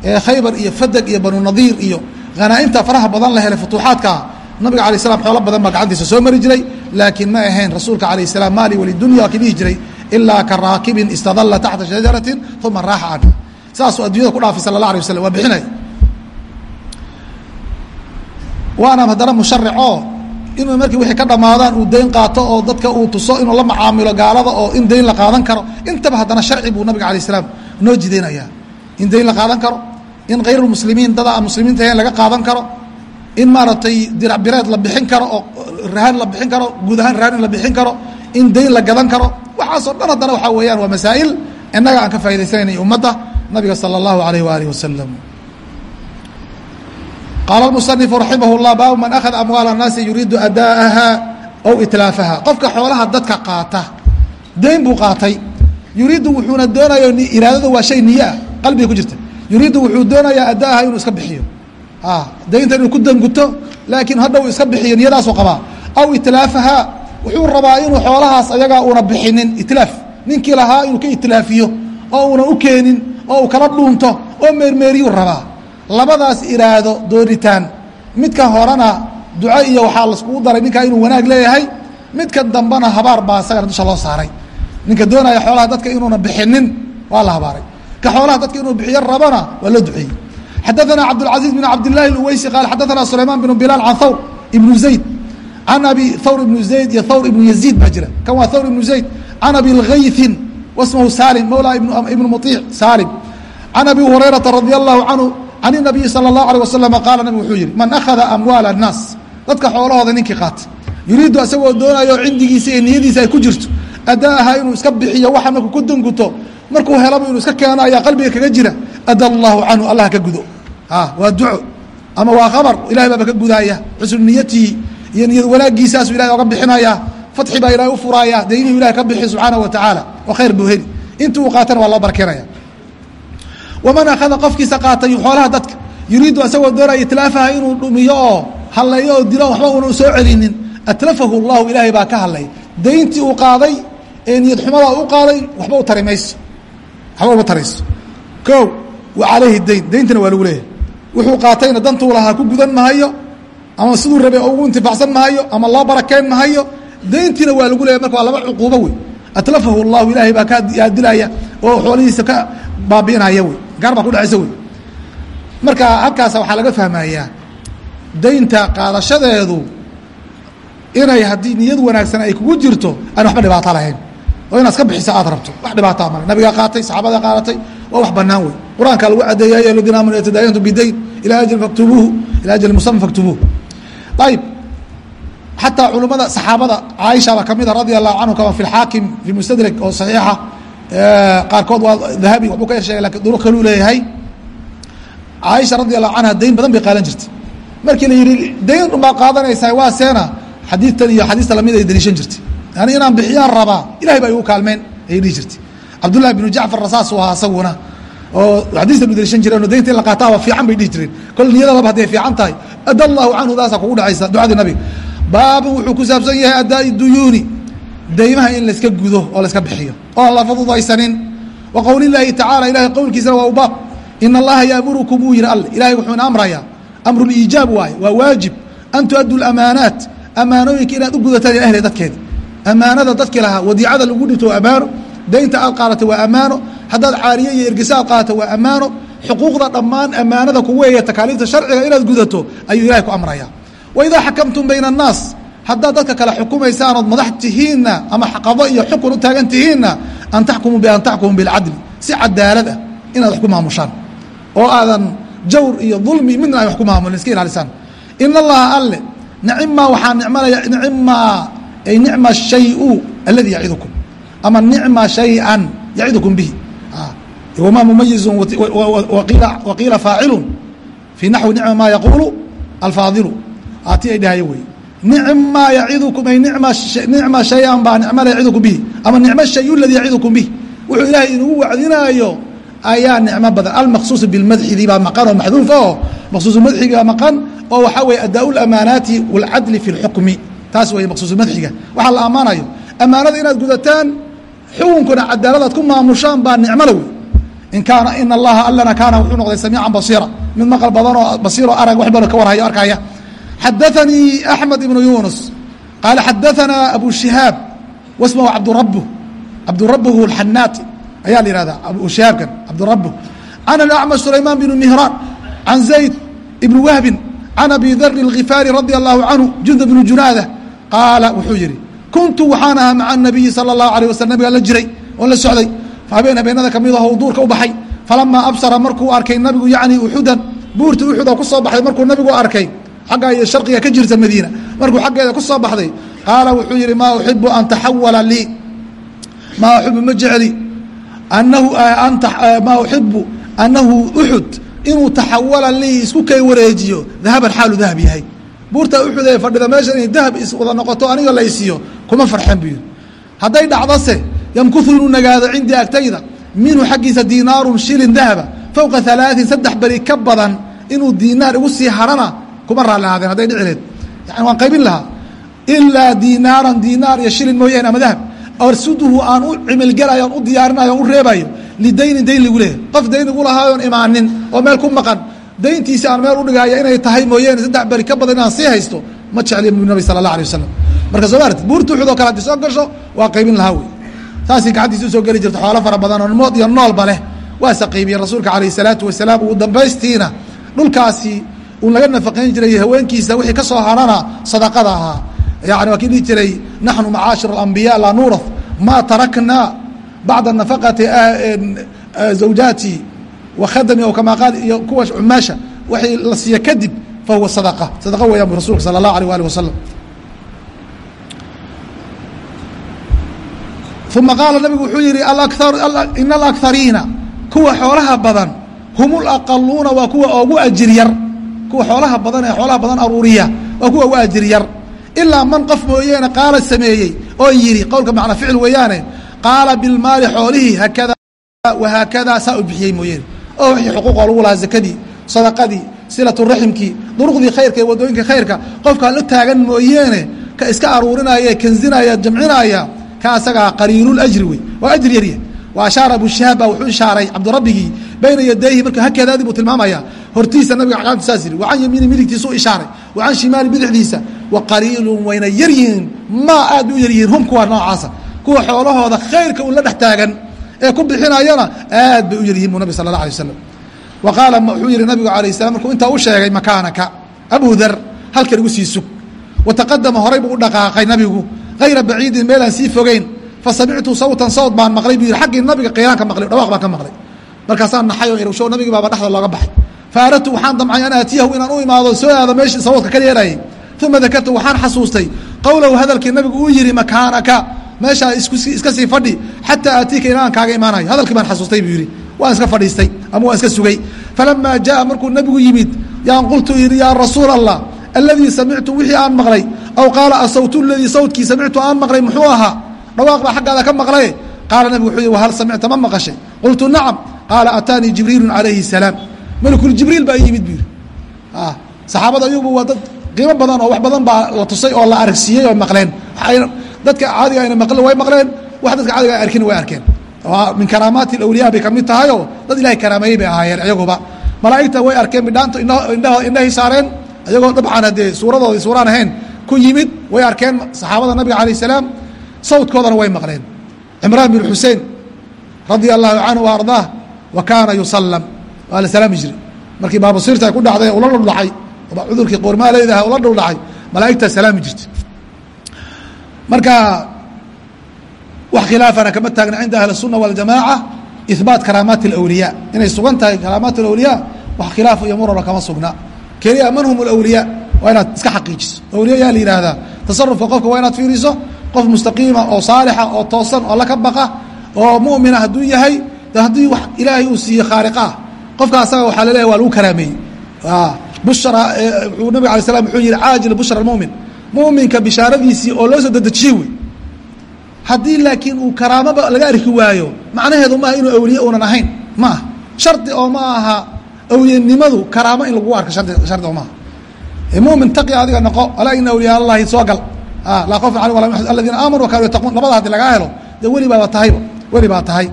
ee khaybar iyo fadeg iyo banu nadiir iyo hanaaimta faraha badan la helay futuuxaadkaa nabiga alay slam xoolo badan baa gacantiisa soo mari jiray. Laakiin ma ahayn rasuulka alayh salaam maali walidunya ki jiray ilaa ka raakibin istadalla taxta shajaratin uma raaxa canha saasuu addunyada ku dhaafay sala allah alay wasalam waa bixinay. Waana haddana musharic oo inuu markii wixii ka dhammaadaan uu dayn qaato oo dadka uu tuso inuu la macaamilo gaalada oo in dayn la qaadan karo intaba haddana sharci buu nabiga alay salaam noo jidaynaya in dayn la qaadan karo in kayrulmuslimiin dada aan muslimiinta ahayn laga qaadan karo in maaragtay dirac bireed la bixin karo oo rahaan la bixin karo guud ahaan rahaan in la bixin karo in dayn la gadan karo. Waxaasoo dhan haddana waxaa weeyaan waa masaa'il. Innaga aan ka faa'idaysanaynay ummadda nabiga sala allahu alayh waaalih wasalam qaala almusanifu raximah llah baabu man akhada amwaala annaasi yuriidu ada'aha ow itlaafaha qofka xoolaha dadka qaata dayn buu qaatay yuriidu wuxuuna doonayo iraadada waa shay niye ah qalbiga ku jirta yuriidu wuxuu doonayaa ada'aha inuu iska bixiyo daynta inuu ku danguto laakiin hadha iska bixiyo niyadaasuu qabaa aw itlaafaha wuxuu rabaa inuu xoolahaas ayagaa una bixinin itlaaf ninkii lahaa inuu ka itlaafiyo oo una u keenin oo uu kala dhuunto oo meermeeriyuu rabaa labadaas iraado doonitaan midka horena duco iyo waxaa laiskugu daray ninkaa inuu wanaag leeyahay midka dambena habaar baa isagana dusha loo saaray ninka doonaya xoolaha dadka inuuna bixinin waa la habaaray ka xoolaha dadka inuu bixiyo rabana waa loo duceeyey xadaثna cabdالعaزيز بن cabd للahi الweysi qaal xadaثna sulayman بن bilaal can thawr ibnu zayd can abi thawr ibnu zayd iyo thawr ibnu yaziid baa jira kan waa thawr ibnu zayd can abi lgayثin wasmhu salim mawla ibnu muطiic salim can abi hurayraةa radي الlahu canhu can inabiyi sala allahu alay wasalam qaala nabigu wuxuu yihi man akhada amwaala annaas dadka xoolahooda ninkii qaata yuriidu isagoo doonayo cindigiisa iyo niyadiisa ay ku jirto. Adaaha inuu iska bixiyo waxa marku ku dunguto markuu helaba inuu iska keeno ayaa qalbiga kaga jira. Ada allahu canhu allah ka gudo. Waa duco. Ama waa khabar ilahay baaba ka gudaaya. Xusnu niyatii iyo niyad wanaagiisaasu ilahay oga bixinaya. Fatxi baa ilahay u furaaya. Daynihii ilahay ka bixi subxaanahu wa tacaala oo khayr buu heli. Intuu qaatana waa loo barkeenaya waman akhada qofkiisa qaatay xoolaha dadka yuriidu isagoo doonaya itlaafaha inuu dhumiyo oo halleeyo oo dilo waxba una soo celinin atlafahu اllahu ilaahay baa ka hadlay. Dayntii uu qaaday ee niyad xumadaa u qaaday waxba u tari mayso. Waxba uma tarayso. O wa calayhi dayn. Dayntana waa lagu leeyahay. Wuxuu qaatayna dantuu lahaa ku gudan mahayo ama siduu rabay ugu intifaacsan mahayo ama loo barakeyn mahayo dayntiina waa lagu leeyahy marka waa laba cuquubo wey. Atlafahu اllahu ilaahay baa kaa dilaya oo xoolihiisa ka baabi'inaya wey gaar baa ku dhacaysa wey. Marka halkaasa waxaa laga fahmayaa daynta qaadashadeedu inay haddii niyad wanaagsan ay kugu jirto aan waxba dhibaato lahayn. Oo inaad iska bixiso aad rabto wax dhibaataa male nabigaa qaatay saxaabadaa qaadatay waa wax banaan wey. Qur'aanka lagu cadeeyay ya ladina amanu yatadaayantu bidayn ilaa ajli faktubuuhu ilaa ajli musama faktubuuh ayib xataa culimmada saxaabada caaisha baa ka mid a radia allahu canhu kama fi lxaakim fi mustadrak oo saxiixa qaarkood waa dahabi waxbuu ka sheegay laakiin duruq kaluu leeyahay. Caaisha radi allahu canha dayn badan bay qaadan jirtay. Markii la yihi dayn unbaa qaadanaysaa waa seena. Xadiidtan iyo xadiista la mid ay daliishan jirtay. Yani inaan bixiyaan rabaa ilahay baa igu kaalmeen ayay dhihi jirtay. Cabdullahi binu jacfar rasaas u ahaa asaguna oo xadiista nu daliishan jireen oo daynta in la qaataaba fiican bay dhihi jireen. Kol niyadadaba hadday fiican tahay. Adda allahu canhu daasaa kugu dhacaysa ducadii nabiga baabun wuxuu ku saabsan yahay addaai duyuuni daymaha in layska gudo oo layska bixiyo. Oo aan la fududaysanin wa qowl illaahi tacala ilahay qowlkiisana waa ubaab in allaha yaamurukum uu yihi alle ilahay wuxuuna amrayaa. Amruliijaab waaye waa waajib. An tuaddu lamaanaat amaanooyinka inaad u gudataan ila ahli dadkeeda amaanada dadkii lahaa wadiicada lagu dhibto waa ammaano daynta aad qaadatay waa ammaano haddaad caariye iyo ergisa aad qaadato waa ammaano xuquuqda dhammaan ammaanada kugu eeya takaaliifta sharciga inaad gudato ayuu ilahay ku amraya wa idaa xakamtum bayna annaas haddaad dadka kale xukumaysaan ood madax tihiinna ama qado iyo xukun u taagan tihiinna an taxkumuu bian taxkumuu bilcadli si cadaalad ah inaad wax ku maamushaan. Oo aadan jawr iyo dulmi midna ay wax ku maamulin iska ilaalisaan. In allaha alle nicmaa waxaa nicmalaya nicmaa ay nicma shayu aladi yacidukum. Ama nicma shay-an yacidukum bihi. Wma mumayizu waqiila faacilun fii naxwi nicma maa yaquulu alfaadilu ti ay dhahayo wey nicma yacidukum ay nicma shay-an baa nicma yacidukum bihi. Ama nicmo shayu ladi yacidukum bih wuxuu ilaahay inugu wacdinaayo ayaa nicmo badan. Almaqsuusu bilmadxidii baa maqan oo maxduuf oo maqsuusu madxigi baa maqan oo waxaa weye adaa lamaanaati wاlcadli fi اlxukmi taas wey maqsuusu madxiga. Waxaa la ammaanayo ammaanada inaad gudataan xukunkuna cadaaladaad ku maamushaan baa nicmala wey in kaana in allaha allana kaana wuxuu noqday samiican basiira. Mid maqal badanoo basiiroo arag wax badan ka warhayo arkaya xadaثanii axmed ibnu yunus qaala xadaثanaa abu shihaab wasmahu cabdurabu cabdurabuhu اlxanaati ayaa la yihahdaa abu shihaabkan cabdurabu can alacmash sulaymaan bn mihraan can zayd ibn wahbin can abi dari اlgifaari radi allahu canhu junda bnu junaada qaala wuxuu yihi kuntu waxaan ahaa maca الnabiyi salى اllahu alيه waslam nabigaa la jiray oon la socday habeen habeenada kamid aho duurka u baxay falamaa absara markuu arkay nabigu yacni uxudan buurta uxud oo ku soo baxday markuu nabigu arkay xagga iyo sharqiga ka jirta madiina. Markuu xaggeeda ku soo baxday qaala wuxuu yihi maa uxibu an taxawala lii? Maa uxibu ma jecli anahu maa uxibu annahu uxud inuu taxawala lii isku kay wareejiyo dahaban xaalu dahab yahay. Buurta uxud ee fadhida meesha inay dahab iswada noqoto aniga laysiiyo kuma farxeen buu yihi hadday dhacdose ymkuhu inuu nagaado cindii agtayda minhu xaggiisa diinaarun shilin dahaba fowqa alaaثin saddex beri ka badan inuu diinaar igu sii harana kuma raalli ahaadeen hadday dhici leed yani waan qaybin lahaa ilaa dinaaran dinaar iyo shilin mooyaane ama dahab. Arsuduhu aan u cimilgelayo aan u diyaarinayo aan u reebayo lidaynin dayn lagu leeyahay. Qof daynigu lahaayoon imaanin oo meel ku maqan. Dayntiisi aan meel u dhigaayo inay tahay mooyaane saddex beri ka badan inaan sii haysto ma jecliya muu nabi sala allah alay wasalam marka soo maarti buurta uxud oo kale haddii soo gasho waa qaybin lahaa wey saasay gacantiisa u soo geli jirta xoolo fara badan oo mood iyo noolba leh. Waase qaybiye rasuulka calayh salaatu wasalaam ugu dambaystiina. Dhulkaasi uu laga nafaqayn jiray haweenkiisa wixii ka soo harana sadaqada ahaa. Yani waa kii dhihi jiray naxnu macaashir alambiya laa nuurath maa tarakna bacda nafaqati zawjaati wa khadami o kamaa qaal iyo kuwa cumaasha waxay la siiya kadib fa huwa sadaqa. Sadaqa weeyaan bu rasulka sala allahu alيh waalih wasalam uma qaala nabigu wuxuu yihi ina alakariina kuwa xoolaha badan hum laqaluuna waa kuwa ugu ajir yar kuwa xoolaha badan ee xoolaha badan aruuriya waa kuwa ajir yar. Ilaa man qof mooyeene qaala sameeyey oo yidhi qowlka macnaa ficil weeyaane qaala bilmaali xoolihii haakada wahaakadaa saa u bixiyey mooyeene oo wixii xuquuqoo lagu lahaa zakadii sadaqadii silaturaximkii duruqdii khayrka ee waddooyinka khayrka qofkaan la taagan mooyeene ka iska aruurinaya kenzinaya jamcinaya ka asagaa qaliilulajri wey waa ajri yarya wa ashaara baa wuxuu ishaaray cabdirabbigii bayna yadayhi marka hakadaadii buu tilmaamaya hortiisa nabiga caqaabta saas yidhi wa can yamiini midigtiisuu ishaaray. Wa can shimaali bidixdiisa. Wa qaliilun wayna yar yihiin. Maa aad u yar yihiin hum kuwa noocaasa. Kuwa xoolahooda khayrka un la dhex taagan ee ku bixinayana aad bay u yar yihiin buu nabi sala allah alay wasalam wa qaala wuxuu yihi nabigu alayh salam markuu intaa u sheegay makaanaka abu dar halkan igu sii sug. Wa taqadama horay buu u dhaqaaqay nabigu hayra baciidin meelaan sii fogeyn. Fasamictu sawtan sawd baan maqlay buu yihi xaggii nabiga qiiraan ka maqlay dhawaaq baan ka maqlay. Markaasaan naxay oo ihi show nabigi baaba dhexda looga baxay fa aradtu waxaan damcay an aatiyahu inaan u imaado soo aado meeshii sawdka ka yeerayay uma dakartu waxaan xasuustay qowlahu hadalkii nabigu uu yihi makaanaka meeshaa iska sii fadhi xataa aatiika inaan kaaga imaanayo hadalkii baan xasuustay buu yihi waan iska fadhiistay ama waan iska sugay falamaa jaa markuu nabigu yimid yaan qultu yihi yaa rasuul allah aladii samictu wixii aan maqlay aw qaala asawtu ladii sawtkii samictu aan maqlay muxuu ahaa dhawaaq baa xaggaada ka maqlaye qaala nabigu wuxuu yihi wahal samicta ma maqashay qultu nacam qaala ataanii jibriilu calayhi salaam malkul jibriil baa yimid buu yihi saxaabada ayagu waa dad qiimo badan oo wax badan baa tusay oo la aragsiiyey oo maqleen. Dadka caadiga ayna maqlin way maqleen wax dadka caadiga ay arkin way arkeen. Min karaamaati awliyaa bay ka mid tahay oo dad ilahay karaameeyey bay ahaayeen iyaguba malaa'igta way arkeen midhaanta indhahooda indhahay saareen ayagoo dabcan haddee suuradoodii suuraan ahayn ku yimid way arkeen saxaabada nabiga alayh salaam sawdkoodana way maqleen. Cimraan bin xusein radia allahu canhu ardaah wa kaana yusallam waa la salaami jiray markii baabusirta ay ku dhacday ula dhuldhacay cudurkii qoormaa leedaha ula dhuldhacay malaa'igtaa salaami jirtay marka wax khilaafana kama taagna cinda ahli الsuna waاljamaaca ihbaat karaamaati اlawliyaa inay sugan tahay karaamaat اlawliyaa wax khilaaf iyo murano kama sugna keliya man hum اlawliyaa waa inaad iska xaqiijiso awliya yaa la yihahdaa tasarufka qofka waa inaad fiiriso qof mustaqiima oo saalixa oo toosan oo laka baqa oo mu'mina hadduu yahay de haddii wax ilaahay uu siiye khaariqa ah qofka asaga waxaa laleeyahy waa lagu karaameeyey bushra wuxuu nabig alay slam wuxuu yihi caajil bushra mumin muminka bishaaradiisii oo loo soo dedejiyey wey. Haddii laakiin uu karaamaba laga arki waayo macnaheedu maaha inuu awliye uunan ahayn? Ma aha shardi oo ma aha awliyenimadu karaamo in lagu arko shardi oo maaha. Mumin taqi adiga noqo. Alaa ina awliyaa allahi soo gal laa khawfun calayhim wala hum aladiina aamanu wa kaanu yattaquun. Labada haddii lagaa helo dee weli baaba tahayba weli baa tahay.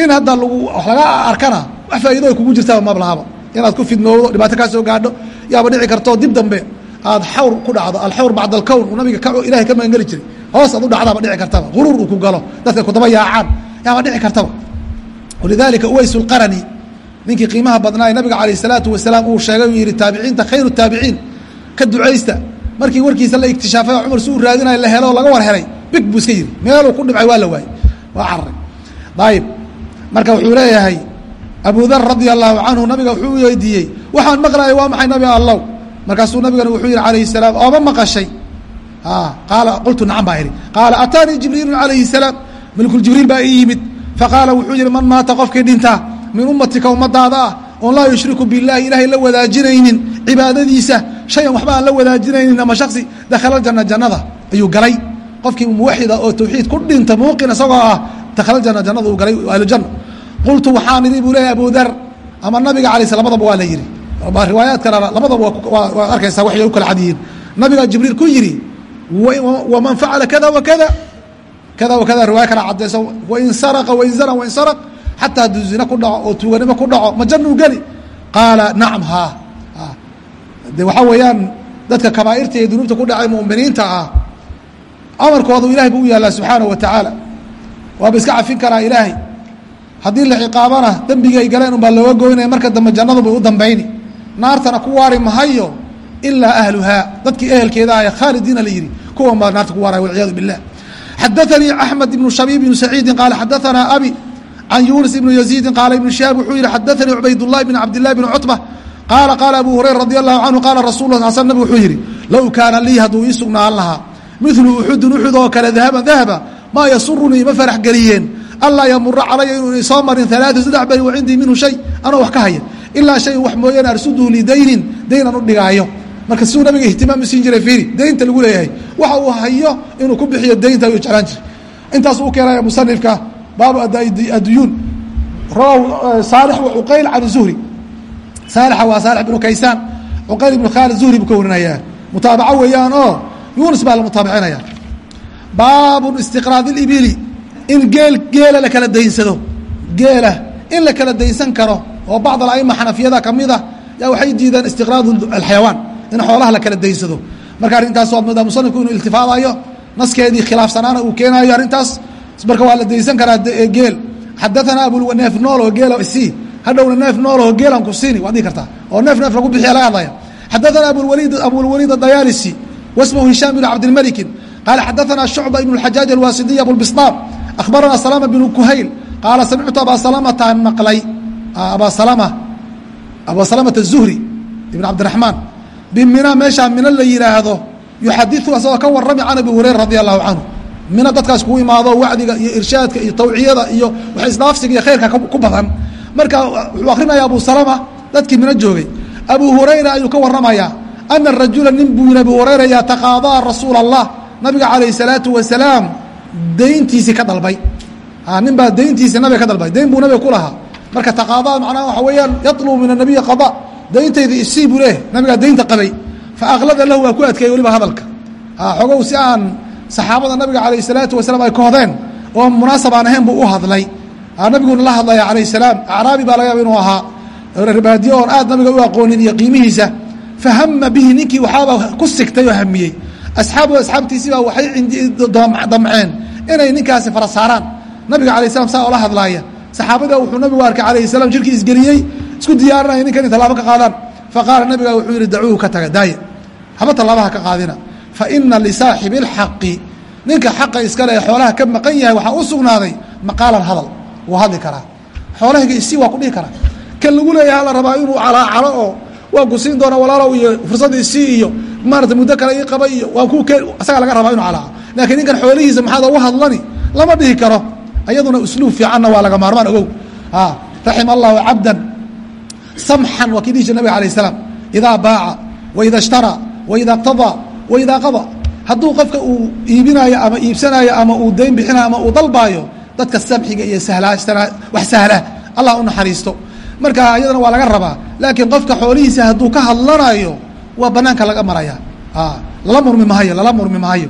In hadda lagu wax laga arkana wax faa'iido ay kugu jirtaaba maba lahaba inaad ku fidnoowdo dhibaato kaa soo gaadho yaaba dhici karto dib dambe aad xawr ku dhacdo. Alxawr bacd alkown uu nabiga ilahay ka magangeli jiray. Hoos aad u dhacdaaba dhici kartaba. Guruur uu ku galo. Dadka kudaba yaacaan. Yaaba dhici kartaba. Walidaalika uways lqarani ninkii qiimaha badnaa ee nabiga calayh salaatu wasalaam uu sheegay uu yihi taabiciinta khayru taabiciin. Ka ducaysta. Markii warkiisa la iktishaafay oo cumar si uu raadinayo la helo laga war helay big buu iska yidhi. Meeluu ku dhibcay waa la waayey waa cararay ayib marka wuxuu leeyahay abu dar radia allahu canhu nabiga wuxuu weydiiyey waxaan maqlayay waa maxay nabi allow markaasuu nabigana wuxuu yihi calayhi salaam. Ooma maqashay? Qaala qultu nacam baa idhi qaala ataanii jibriilu calayhi salaam. Malkuljibriil baa ii yimid. Faqaala wuxuu yihi man maata qofkii dhintaa min ummatika ummadaada ah oon laa yushriku billahi ilaahay la wadaajinaynin cibaadadiisa shayan waxba la wadaajinaynin ama shaksi dakhala jana jannada ayuu galay. Qofkii muwaxida oo tawxiid ku dhinta muuqin isagoo ah dakhala jana jannada uu galay ahlujanna qultu waxaan idhi buu leeyahy abu dar ama nabiga alay labadaba waa la yihi riwaayaad kalena labadaba waad arkaysaa waxay u kala cad yihiin jibriil ku yidhi waman facala kada wa kada. Kada wa kada riwaaya kala cadayso wain saraqa wain zana wain saraq xataa hadduu ku dhaco oo tuuganimo ku dhaco ma jannuu geli qaala nacam haa de waxaa weeyaan dadka kabaa'irta iyo dunuubta ku dhacay mu'miniinta ah amarkoodu ilahay buu u yaallaa subxaanahu wa tacaala waaba iska cafin karaa ilaahay haddii la ciqaabana dembigii ay galeen unbaa looga goynaya marka dambe jannadu bay u dambayni. Naartana ku waari mahayo ilaa ahluhaa. Dadkii ehelkeeda ah ee khaalidiina la yidhi kuwan baa naarta ku waaraya walciyaadu billah xadaanii axmed ibnu shabiib ibnu saciidin qaala xadaanaa abi can yunis ibnu yaziidin qaala ibnu shihaab wuxuu yihi xadaanii cubaydullahi bn cabdillahi bn cutba qaala qaala abu hurayra radi allahu canhu qaala rasul la sl nabig wuxuu yidhi low kaana lii hadduu ii sugnaan lahaa milu uxudun uxud oo kale dahaban dahaba maa yasurunii ma farax geliyeen anlaa yamura calaya inuu isoo marin alaatu saddex beri wa minhu shay. Anoo wax ka haya. Ilaa shay wax mooyaane arsuduhu lidaynin daynan u dhigaayo. Marka siduu nabiga ihtimaam u siin jiray fiiri daynta lagu leeyahay. Waxa uu hayo inuu ku bixiyo daynta ayuu jeclaan jiray. Intaas u keenaya musanifka baabu aduyuun rawahu saalix wa can zuhri. Saalixa waa saalix bnu kaysaan. Cuqayl ibnu khaalid zuhri buu ka warinayaa mutaabaco weeyaan oo yunis baa la mutaabicinaya. Baabun istiqraad ibili in geel geela la kala daynsado geela in la kala daynsan karo oo bacd aima xanafiyada ka mid a yaa waxay diideen istiqraad alxayawaan in xoolaha la kala daynsado marka arrintaas waad moodaa musanifku inuu iltifaadayo naskeedii khilaafsanaana uu keenayo arrintaas marka waa la daynsan karaa geel. Xadaanaa abuneef nool oo geela sii hadhowna neef nool oo geelan ku siini waad dhihi kartaa oo neef neef lagu bixiya laga hadlaya xadaanaa abulwaliid abulwaliid adayaalisi wasmahu hishaam bn cabdilmalikin. Qaala xadaanaa shucba ibn اxajaaj alwaasidiy abulbistaam akhbaranaa salama bnu kuhayl qaala samictu abaa salamataan maqlay abaa salama abaa salamata الzuhri ibn cabdiraxmaan bimina meeshaa mina la yihaahdo yuxadiu asagoo ka warrami can abi hurayra radi allahu canhu mina dadkaas kugu imaado wacdiga iyo irshaadka iyo tawciyada iyo wax isdhaafsiga iyo khayrka ku badan marka wuxuu akrinaya abu salama dadkii mina joogay abu hurayra ayuu ka warramayaa ana rajula nin buu yiri abu hurayra yataqaadaa rasuula allah nabiga calayh salaatu wasalaam dayntiisii ka dalbay. Nin baa dayntiisi nabiga ka dalbay. Dayn buu nabiga ku lahaa. Marka taqaadaa macnaha waxa weeyaan yatlubu min anabiyi qada. Dayntayda isii buu nabigaa daynta qabay. Fa aklada lahu waa ku adkeeyey weliba hadalka. Xogow si aan saxaabada nabiga calayh salaatu wasalaam ay kohdeen oo munaasab aan ahayn buu u hadlay. Nabiguna la hadlaya calayh salaam. Acraabi baa laga yaaba inuu ahaa. Ribaadiyo oon aad nabiga u aqoonin iyo qiimihiisa. Fahama bihi ninkii waxaaba ku sigtay oo hamiyey asxaabu asxaabtiisiibaa waxay damceen inay ninkaasi fara saaraan nabiga alay slam saa ola hadlaaya saxaabada wuxuu nabigu arkay alayh salam jirkii isgeliyey isku diyaarinaya ninkan in tallaabo ka qaadaan faqaala nabiga wuxuu yihi dacuuhu ka taga daaya haba tallaabaha ka qaadina fa ina lisaaxibi اlxaqi ninka xaqa iskale ee xoolaha ka maqan yahay waxaa u sugnaaday maqaalan hadal wuu hadli karaa xoolahayga isi waa ku dhihi karaa kan lagu leeyaha la rabaa inuu calaacalo oo waa ku siin doona walaalow iyo fursada isii iyo maarata muddo kale ii qaba iyo waa ku keen isagaa laga rabaa inu calaaco laakiin ninkan xoolihiisa maxaad ugu hadlani lama dhihi karo. Ayaduna usluub fiicanna waa laga maarmaan ogow. Raxima allahu cabdan samxan waa kii dhihi jir nabiga alayh salaam. Idaa baaca waida ishtaraa waida qtadaa waidaa qada hadduu qofka uu iibinaayo ama iibsanaayo ama uu dayn bixinayo ama uu dalbaayo dadka samxiga iyo wax sahla allah u naxariisto. Marka iyadana waa laga rabaa. Laakiin qofka xoolihiisa hadduu ka hadlanayo waa banaanka laga maraya. Lala murmi mahayo lala murmi mahayo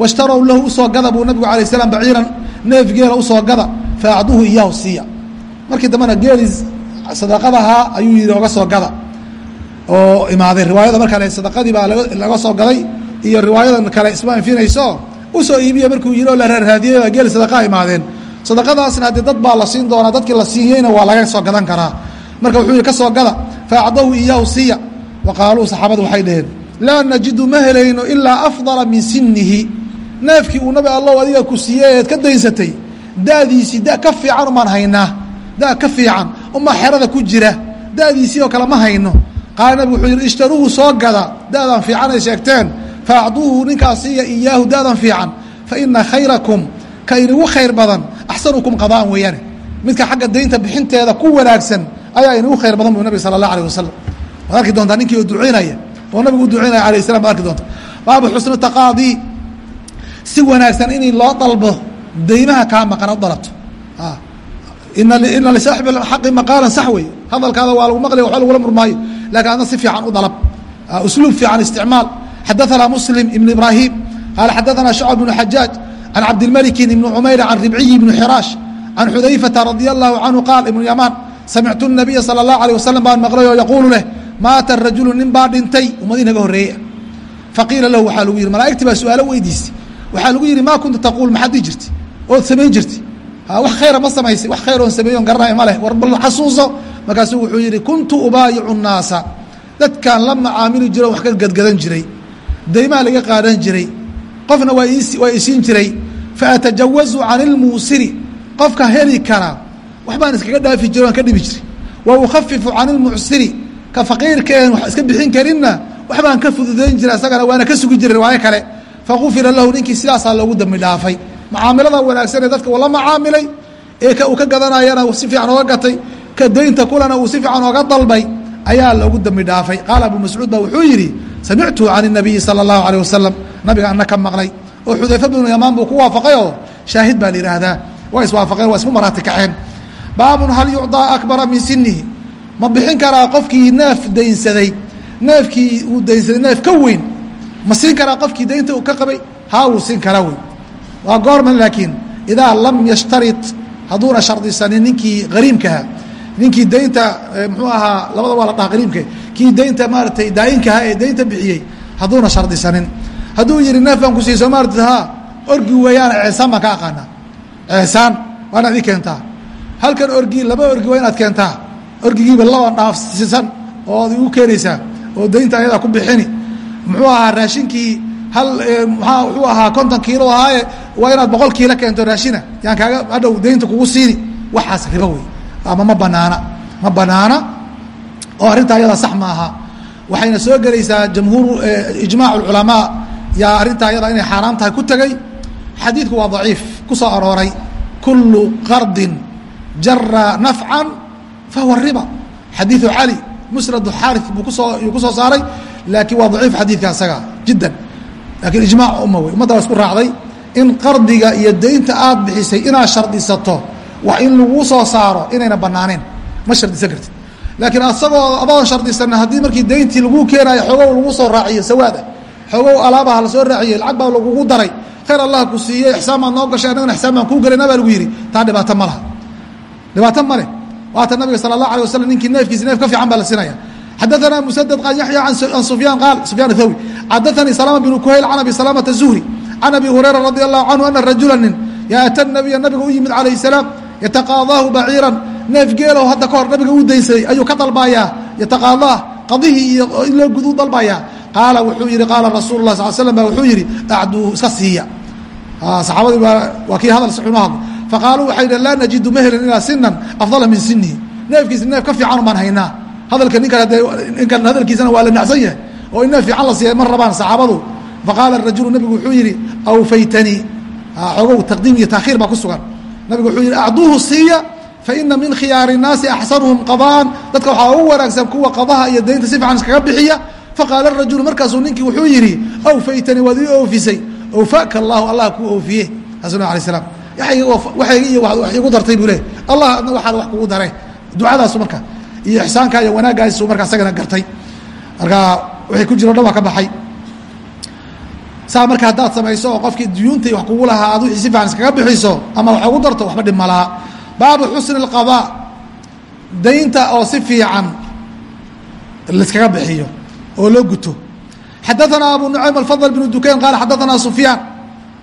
washtarow lahu u soo gada buu nabigu alay slam baciiran neef geela u soo gada faacduhu iyaahu siiya. Markii dambena geelis sadaqadahaa ayuu yidhi oga soo gada. Oo imaaday riwaayada marka le sadaqadii baa laga soo gaday iyo riwaayadan kale isma anfinayso u soo iibiya markuu yidhi oo la raarraadiyey geel sadaqaa imaadeen. Sadaqadaasna haddii dad baa la siin doonaa dadkii la siiyeyna waa laga soo gadan karaa. Marka wuxuu yihi ka soo gada. Faacdahu iyaahu siiya wa qaaluu saxaabadu waxay dhaheen laa najidu ma helayno ilaa afdala min sinihi neefkii uu nabi allow adiga ku siiyey eed ka daynsatay da'diisii da ka fiican umaan haynaa da ka fiican umaa xerada ku jira da'diisii oo kale ma hayno. Qaala nabigu wuxuu yidhi ishtaruuhu soo gada da'dan fiican ay sheegteen. Faacduuhu ninkaas siiya iyaahu da'dan fiican. Fa ina khayrakum ka inigu khayr badan axsanukum qada'an weeyaane midka xagga daynta bixinteeda ku wanaagsan ayaa inigu khayr badan buu nabig sala allah alah wasalam waad arki doontaa ninkii oo ducaynaya oo nabigu u ducaynaya alayh salam baad arki doonta baabu xusni taqaadii si wanaagsan in loo dalbo daymaha kaa maqan o dalabto ina lisaaxib xaqi maqaalan sax wey hadalkaada waa lagu maqlaya waxba lagula murmaayo lakin adna si fiican u dalab usluub fiican isticmaal xadaثana muslim ibn ibrahim qaala xadaثana shucb bnu xajaaj can cabdilmaliki ibni cumayr can ribciyi ibni xiraash can xudayfata radia allahu canhu qaal ibnu yamaan samictu nabiya sala اllahu alيه wasalam baan maqlay oo yaquulu leh maata rajulu nin baa dhintay ummadii naga horreeya. Faqiila lahu waxaa lagu yihi malaa'igtii baa su'aalo weydiisay waxaa lagu yihi maa kunta taquul maxaad dhihi jirtay ood samayn jirtay wax khayra ma samaysay wax khayr oon sameeyon garanaya ma leh war bal xasuuso. Markaasuu wuxuu yidhi kuntu ubaayicu nnaasa. Dadkaan la macaamili jiro wax ka gadgadan jiray. Daymaa laga qaadan jiray. Qofna waa waa isiin jiray. Faatajawazu can ilmuusiri qofka heli karaa wax baan iskaga dhaafi jiro aan ka dhibi jiray. Wa ukhafifu can ilmucsiri ka faqiirka een wax iska bixin karinna wax baan ka fududayn jiray isagana waana ka sugi jiray riwaayo kale fagufira lahu ninkii sidaasaa loogu dambi dhaafay macaamilada wanaagsan ee dadka uu la macaamilay ee ka uu ka gadanayana si fiican ooga gatay ka daynta kulana uu si fiican ooga dalbay ayaa loogu dambi dhaafay qaala abu mascuud ba wuxuu yidhi samictu can الnabiyi salى اllahu alيه wasalam nabiga ana ka maqlay oo xudayfa bnu yamaan buu ku waafaqay oo shaahid baa la yidhaahdaa waa iswaafaqeen waa isku maraati kaceen baabun hal yucطىa akbara min sinihi ma bixin karaa qofkii neef daynsaday neefkii uu daynsaday neef ka weyn. Ma siin karaa qofkii daynta uu ka qabay? Haa wuu siin karaa wey waa goorman laakiin idaa lam yashtarit hadduuna shardisanin ninkii hariimkaha ninkii daynta muxuu ahaa labada waa la dhaha hariimka kii daynta maaratay daayinkaha ee daynta bixiyey hadduuna shardisanin. Hadduu yihi neef baan ku siiy soo maarata ha orgi weeyaan ceesaan baan ka aqaanaa. Ceesaan waa inaad ii keentaa. Halkan orgi laba orgi waa inaad keentaa orgigiiba laba dhaafsisan ood igu keenaysaa oo daynta ayadaa ku bixini. Muxuu ahaa raashinkii hal maa wuxuu ahaa konton kiilo ahaaye waa inaad boqol kiilo keento raashina. Yaan kaaga hadhow daynta kugu siini. Waxaas ribo wey ama ma banaana. Ma banaana oo arrintaa ayada sax ma aha. Waxayna soo gelaysaa jamhuur ijmaac اculamaa yaa arrintaa ayada inay xaaraam tahay ku tegey xadiidku waa daciif. Ku soo arooray. Kulu qardin jara nafcan fahuwa riba xadiiثu cali musnadu xaari buu ku soo yuu ku soo saaray laakiin waa daciif xadiidka isaga jiddan laakiin ijmaac umma wey ummadda waa isku raacday in qardiga iyo daynta aad bixisay inaad shardisato wax in laguu soo saaro inayna banaaneen ma shardisan kartid laakiin asagoo adoon shardisan haddii markii dayntii laguu keenaayo xoogow lagu soo raaciyo sawaada xoogow alaabaha la soo raaciyey lacag baa lagugu daray khayr allah ku siiyey ixsaan baad noo gashay annagana ixsaan baan kuu gelayna baa lagu yidhi taa dhibaato ma laha dhibaato ma leh waata nabiga sala allah alay wasalam ninkii neefkiisa neef ka fiican baa la siinaya xadaثna mسdd qal yaحyى an sufyaan qaal sufyaan thawri xadaثanii salama bnu kuhayl can abi salamةa zuhri can abi hurayra radi allahu canhu ana rajula nin yaata nabiya nabiga u yimid calayh الsalaam yataqaadaahu baciiran neef geelow hadda ka hor nabiga u daynsaday ayuu ka dalbayaa yataqaadaa qadihii iyo in loo gud u dalbayaa qaala wuxuu yihi qaala rasuulu lah sal slam ba wuxuu yihi acduuhu iska siiya saxaabadii baa waa kii hadal si xuno hadla faqaaluu waxay dhahn laa najidu ma ilaa sinan afdala min sinihi neefkiisa neef ka fiican baan haynaa hadalka ninkan haddee ninkan hadalkiisana waa la nacsan yahay oo in neef fiican la siiya ma rabaan saxaabadu faqaala rajulu nabigu wuxuu yihi awfaytanii xoogow taqdiim iyo taakhiir baa ku sugan nabigu wuxuu yihi acduuhu siiya faina min khiyaari الnaasi axsanuhum qadaan dadka waxaa ugu wanaagsan kuwa qadaha iyo daynta si fiican iskaga bixiya faqaala rajulu markaasuu ninkii wuxuu yihi awfaytanii waad ii oofisay awfaka allahu allah kuu oofiye rasul alay slam waxayga iyo wax igu dartay buu leh allah adna waxaad wax kugu daray ducadaasu marka iyo ixsaanka iyo wanaaggaasuu marka isagana gartay marka wixii ku jiro dhan waa ka baxay saa marka haddaad samayso oo qofkii duyuuntay wax kugu lahaa aad wixii si fiican iskaga bixiso ama wax ugu darto waxba dhib ma laha baabu xusni اlqaضاء daynta oo si fiican laiskaga bixiyo oo loo guto xadaثana abu nucaym alfضل بن dukayn qaala xadaثana sufyaan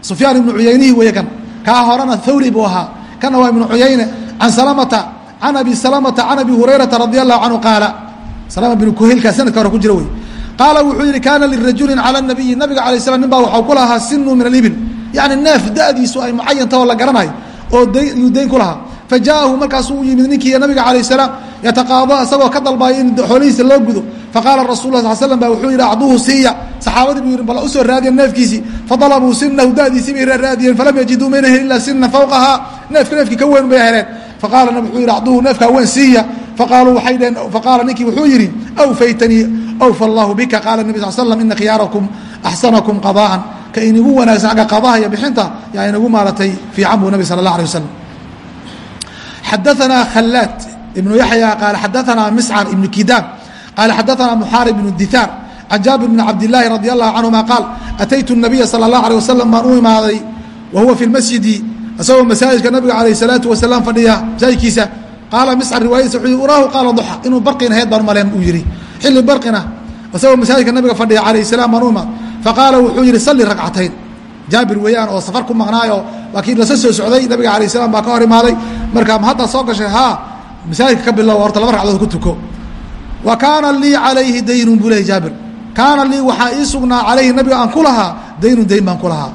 sufyaan ibnu cuyaynihi weeye kan kaa horena hawri buu ahaa. Kana waa ibnu cuyayne can salamata can abi salamata can abi hurayrata radia allahu canhu qaala. Salama binu kuhaylkaa sanadka hore ku jira wey qaala wuxuu yihi kaana lirajulin cala nabiyi nabiga alay slam nin waxau ku lahaa sinu min alibil. Yani neef da'diisu ay mucayan taho la garanayo oo dayuu dayn ku lahaa. Fa jaa'ahu u yimid ninkii nabiga alayh salaam yataqaadaa isagoo ka dalbaaya in xoolihiisa loo gudo faqaala rasul la sal slam ba wuxuu yidhi acduuhu siiya. Saxaabadii buu yidhi bal u soo raadiya neefkiisii. Fadalabuu sinahu da'diisii bay raaraadiyeen falam yajiduu mayna helin illa sinan fawqahaa. Neefka neefkii ka weyn bay heleen. Faqaala nab wuxuu yidhi acduuhu neefkaa weyn siiya. Faqaaluu waxay dheheen faqaala ninkii wuxuu yidhi awfaytanii awfa allahu bika? Qaala nebi sal slam ina khiyaarakum axsanakum qada'an ka inigu wanaagsan agga qadaha iyo bixinta yaa inagu maaratay fiican buu nabi sala allah alay wasalam xadaanaa khalaad ibnu yaxya qaala xadaanaa miscar ibnu kidaab qaal xadaana muxaarib bnu diaar can jaabir bni cabdilaahi radi allahu canhuma qaal ataytu nabiya sala allahu aleh wasalam baan u imaaday wa huwa fi lmasjidi isagoo masaajidka nabiga calayh salaatu wasalaam fadhiya masaajidkiisa qaala miscar riwaayadiisa wuxuu uraahu qaala duxa inuu barqin ahayd baan umaleen uu yidhi xilli barqinah isagoo masaajidka nabiga fadhiya calayh salaam baan u imaad faqaala wuxuu yidhi salli ragcatayn jaabir weeyaan oo safar ku maqnaayo laakiin lasa soo socday nabiga calayh salaam baa ka hor imaaday markaa ma haddaa soo gashay haa masaajidka ka bilow horta laba ragcadood ku tuko wa kaana lii calayhi daynun buu lehy jaabir. Kaana lii waxaa ii sugnaa calayhi nabiga aan ku lahaa daynun dayn baan ku lahaa.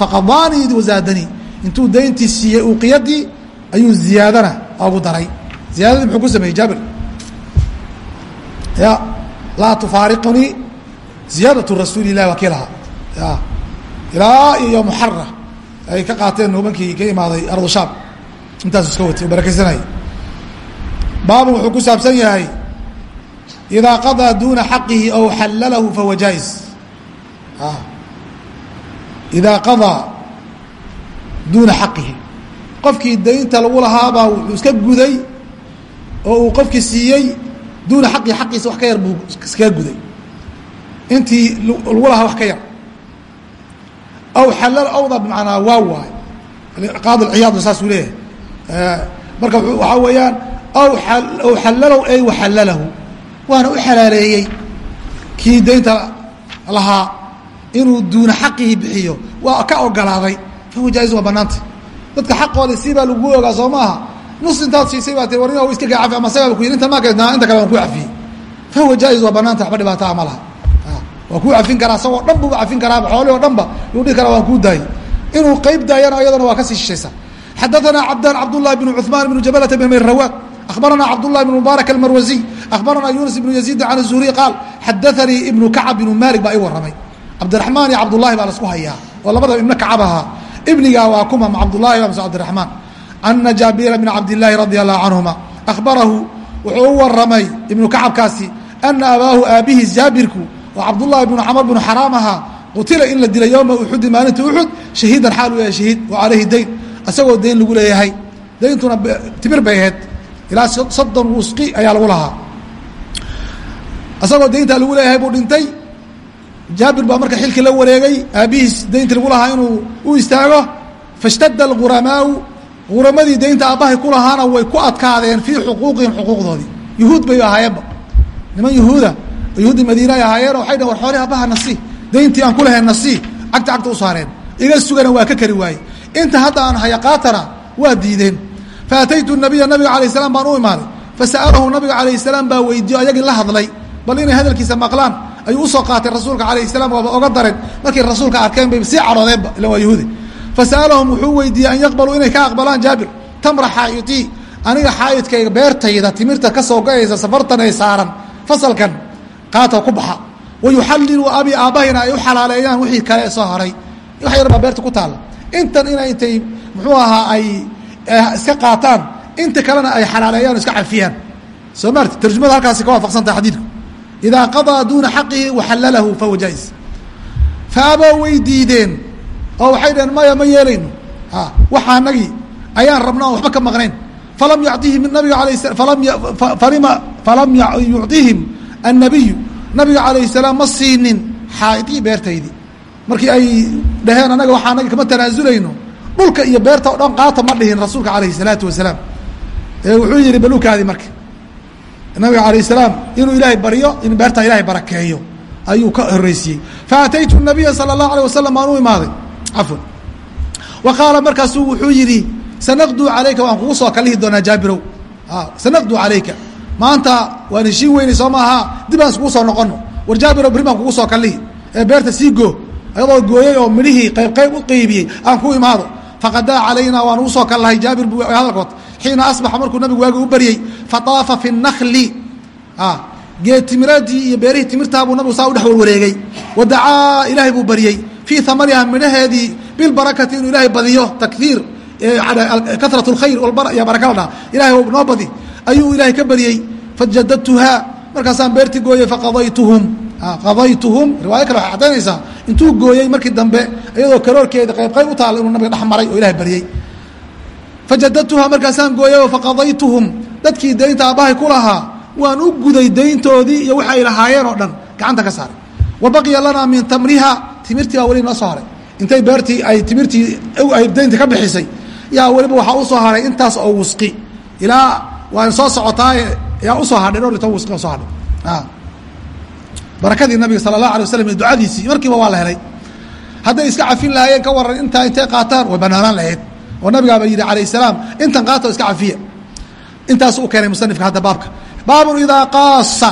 Faqadaanii wazaadanii intuu dayntii siiyey uqiyadii ayuu ziyaadana ogu daray. Ziyaadadii muxuu ku sameeyey jaabir? Ya laa tufaariqunii ziyaadatu rasuuli illahi waa kii lahaa. Ya ilaa iyo muxara ay ka qaateen nimankii ka imaaday ardu shaam. Intaasu iska watay oo barakaysanayay baabun wuxuu ku saabsan yahay idaa qadaa duuna xaqihi aw xallalahu fahuwa jaais idaa qadaa duuna xaqihi qofkii daynta lagu lahaabaa wuxuu iska guday oo uu qofkii siiyey duuna xaqihi xaqiisa wax ka yar buu iskaga guday intii lagu lahaa wax ka yar aw xallal awda bimacnaa waa waay qaadi ciyaadna saasuu leeyahay marka waxaa weeyaan aw xallalow ay waxallalahu waana u xalaaleeyey kii daynta lahaa inuu duuna xaqihii bixiyo waa ka ogolaaday. Fahu jaais waa banaanta dadka xaqooda siibaa lagu ogaa soo maaha nus intaad siisay baa ti war nin iska gaacafi ama sabab ku yidhi intan maaka inta kale waan ku cafiyey fahuwa jaais waa banaanta waxba dhibaataa ah ma laha. Ah, waa kuu cafin karaa isagoo dhan buu cafin karaaba xoolih o dhanba yuu dhihi karaa waan kuu daayey. Inuu qeyb daayana iyadana waa ka sii shishaysaa xadaanaa cabdaan cabdullahi bnu cuثmaan bnu jabalata bn mayrawaan mrawad akhbarana cabdالlahi بن mubaarak الmarwaزiy akhbarana yuنus بن yaزيid can الzuhriy qaal xadaثanii ibnu kacab بn malik baa ii waramay cabdiraحmaan iyo cabdullahi baa lasku hayaa oo labadaba ibna kacab ahaa ibnigaa waa kuma ma cabdullahi ba mse cabdiraحmaan ana jaabira bn cabdالlahi radي الlahu canهuma akhbarahu wuxuu u waramay ibnu kacabkaasi ana abaahu aabihiis jaabirku oo cabdullahi bn camr bn xaraam ahaa qutila in la dilay yowma uxudi maalinta uxud shahiidan xaal u yahay shahiid oo calayhi dayn isagoo dayn lagu leeyahay dayntuna timir bay ahayd ilaa soddon wusqi ayaa lagu lahaa. Isagoo dayntaa lagu leeyahay buu dhintay. Jaabir baa marka xilkii la wareegay aabbihiis dayntii lagu lahaa inuu u istaago. Fashtadda alghuramaau huramadii daynta aabbahay ku lahaana way ku adkaadeen fii xuquuqihim xuquuqdoodii. Yuhuud bay ahaayeenba niman yahuuda yahuudi madiina ay ahaayeen waxay dhn war xoolih abaha nasii dayntii aan kulahayn nasii cagta cagta u saareen. Iga sugana waa ka kari waaye. Inta hadda aan haya qaatana waa diideen faataytu nabiya nabiga alayh salaam baan u imaaday fasa'alahu nabiga alayh salaam baa weydiiyo ayagii la hadlay bal inay hadalkiisa maqlaan ayuu u soo qaatay rasuulka alayh salam waaba oga dareen markay rasuulka arkeen bay sii caroodeenba ila waa yahuudi fasa'alahum wuxuu weydiiyey an yaqbaluu inay ka aqbalaan jaabir tamra xaa'itii aniga xaa'idkayga beertayda timirta ka soo go'aysa safartan ay saaran fasalkan qaata ku baxa wayuxallilu abi aabbahina ay u xalaaleeyaan wixii kale soo haray wax yar baa beerta ku taalla intan ina intay muxuu ahaa ay iska qaataan inta kalena ay xalaaleeyaan o iska cafiyaan soo maarti tarjumada halkaasi ka waafaqsantaha xadiidku. Idaa qadaa duuna xaqihi waxallalahu fahuwa jaa-is fa aboo way diideen oo waxay dhaheen maya ma yeelayno. Waxa anagii ayaan rabna on waxba ka maqnayn. Falam yacطihim nabiga alay falam falam yucطihim annabiyu nabiga calayh salaam ma siinin xaaidii beertaydii. Markii ay dhaheen anaga waxaa anagi kama tanaazulayno dhulka iyo beerta o dhan qaata ma dhihin rasuulka alayh الsalaatu wasalaam ee wuxuu yihi balukaadi marka nabiga alayه الsalaam inuu ilaahay baryo in beerta ilahay barakeeyo ayuu ka horeysiiyey faataytu الnabiya salى الlahu alيه wasalam aan u imaaday cafwan wa qaala markaasuu wuxuu yihi sanaqduu calayka waan kugu soo kalihi doonaa jaabirow sanaqduu calayka maanta waan heshiin weynay soo maaha dib aan iskugu soo noqono war jaabirow beri baan kugu soo kalihi ee beerta sii goo ayadoo gooyey oo midhihii qayb qayb u qeybiyey aan ku imaado faqadaa calaynaa waan ugu soo kallahay jaabir bu hadalkood xiina asbaxa markuu nabigu waagi u baryey fataafa fi nakli geed timiradii iyo beerihii timirtaa buu nabigu saa u dhex warwareegey wadacaa ilaahay buu baryey fii amaniha midhaheedii bilbarakati inuu ilaahay badiyo takhiir karat اkhayr iyo baraka la dhaha ilahay noo badi. Ayuu ilaahay ka baryey fajadadtuhaa. Markaasaan beertii gooyey faqadaytuhum qadaytuhum. Riwaayo kale waxay cadaynaysaa intuu gooyey markii dambe iyadoo karoorkeeda qayb qayb u taala inuu nabiga dhex maray oo ilahay baryey fajadadtuhaa markaasaan gooyey faqadaytuhum. Dadkii daynta aabbahay ku lahaa waan u guday dayntoodii iyo wixi ay lahaayeen oo dhan. Gacanta ka saaray wa baqiya lanaa min tamriha. Timirtii baa weli noo soo haray. Intay beertii ay timirtii ay daynta ka bixisay. Yaa weliba waxaa u soo haray intaas oo wusqi. Ilaa waan soo socotaaye yaa u soo hadhay dhowr toban wusqi oo soo hadhay barakadii nabiga sala allah alay waslam iyo ducadiisii markiiba waa la helay. Hadday iska cafin lahaayeen ka waran intaa intay qaataan way banaanaan lahayd. Oo nabigaaba yidhi calayh salaam intan qaata iska cafiya. Intaasu u keenay musanifka hadda baabka. Baabun idaa qaasa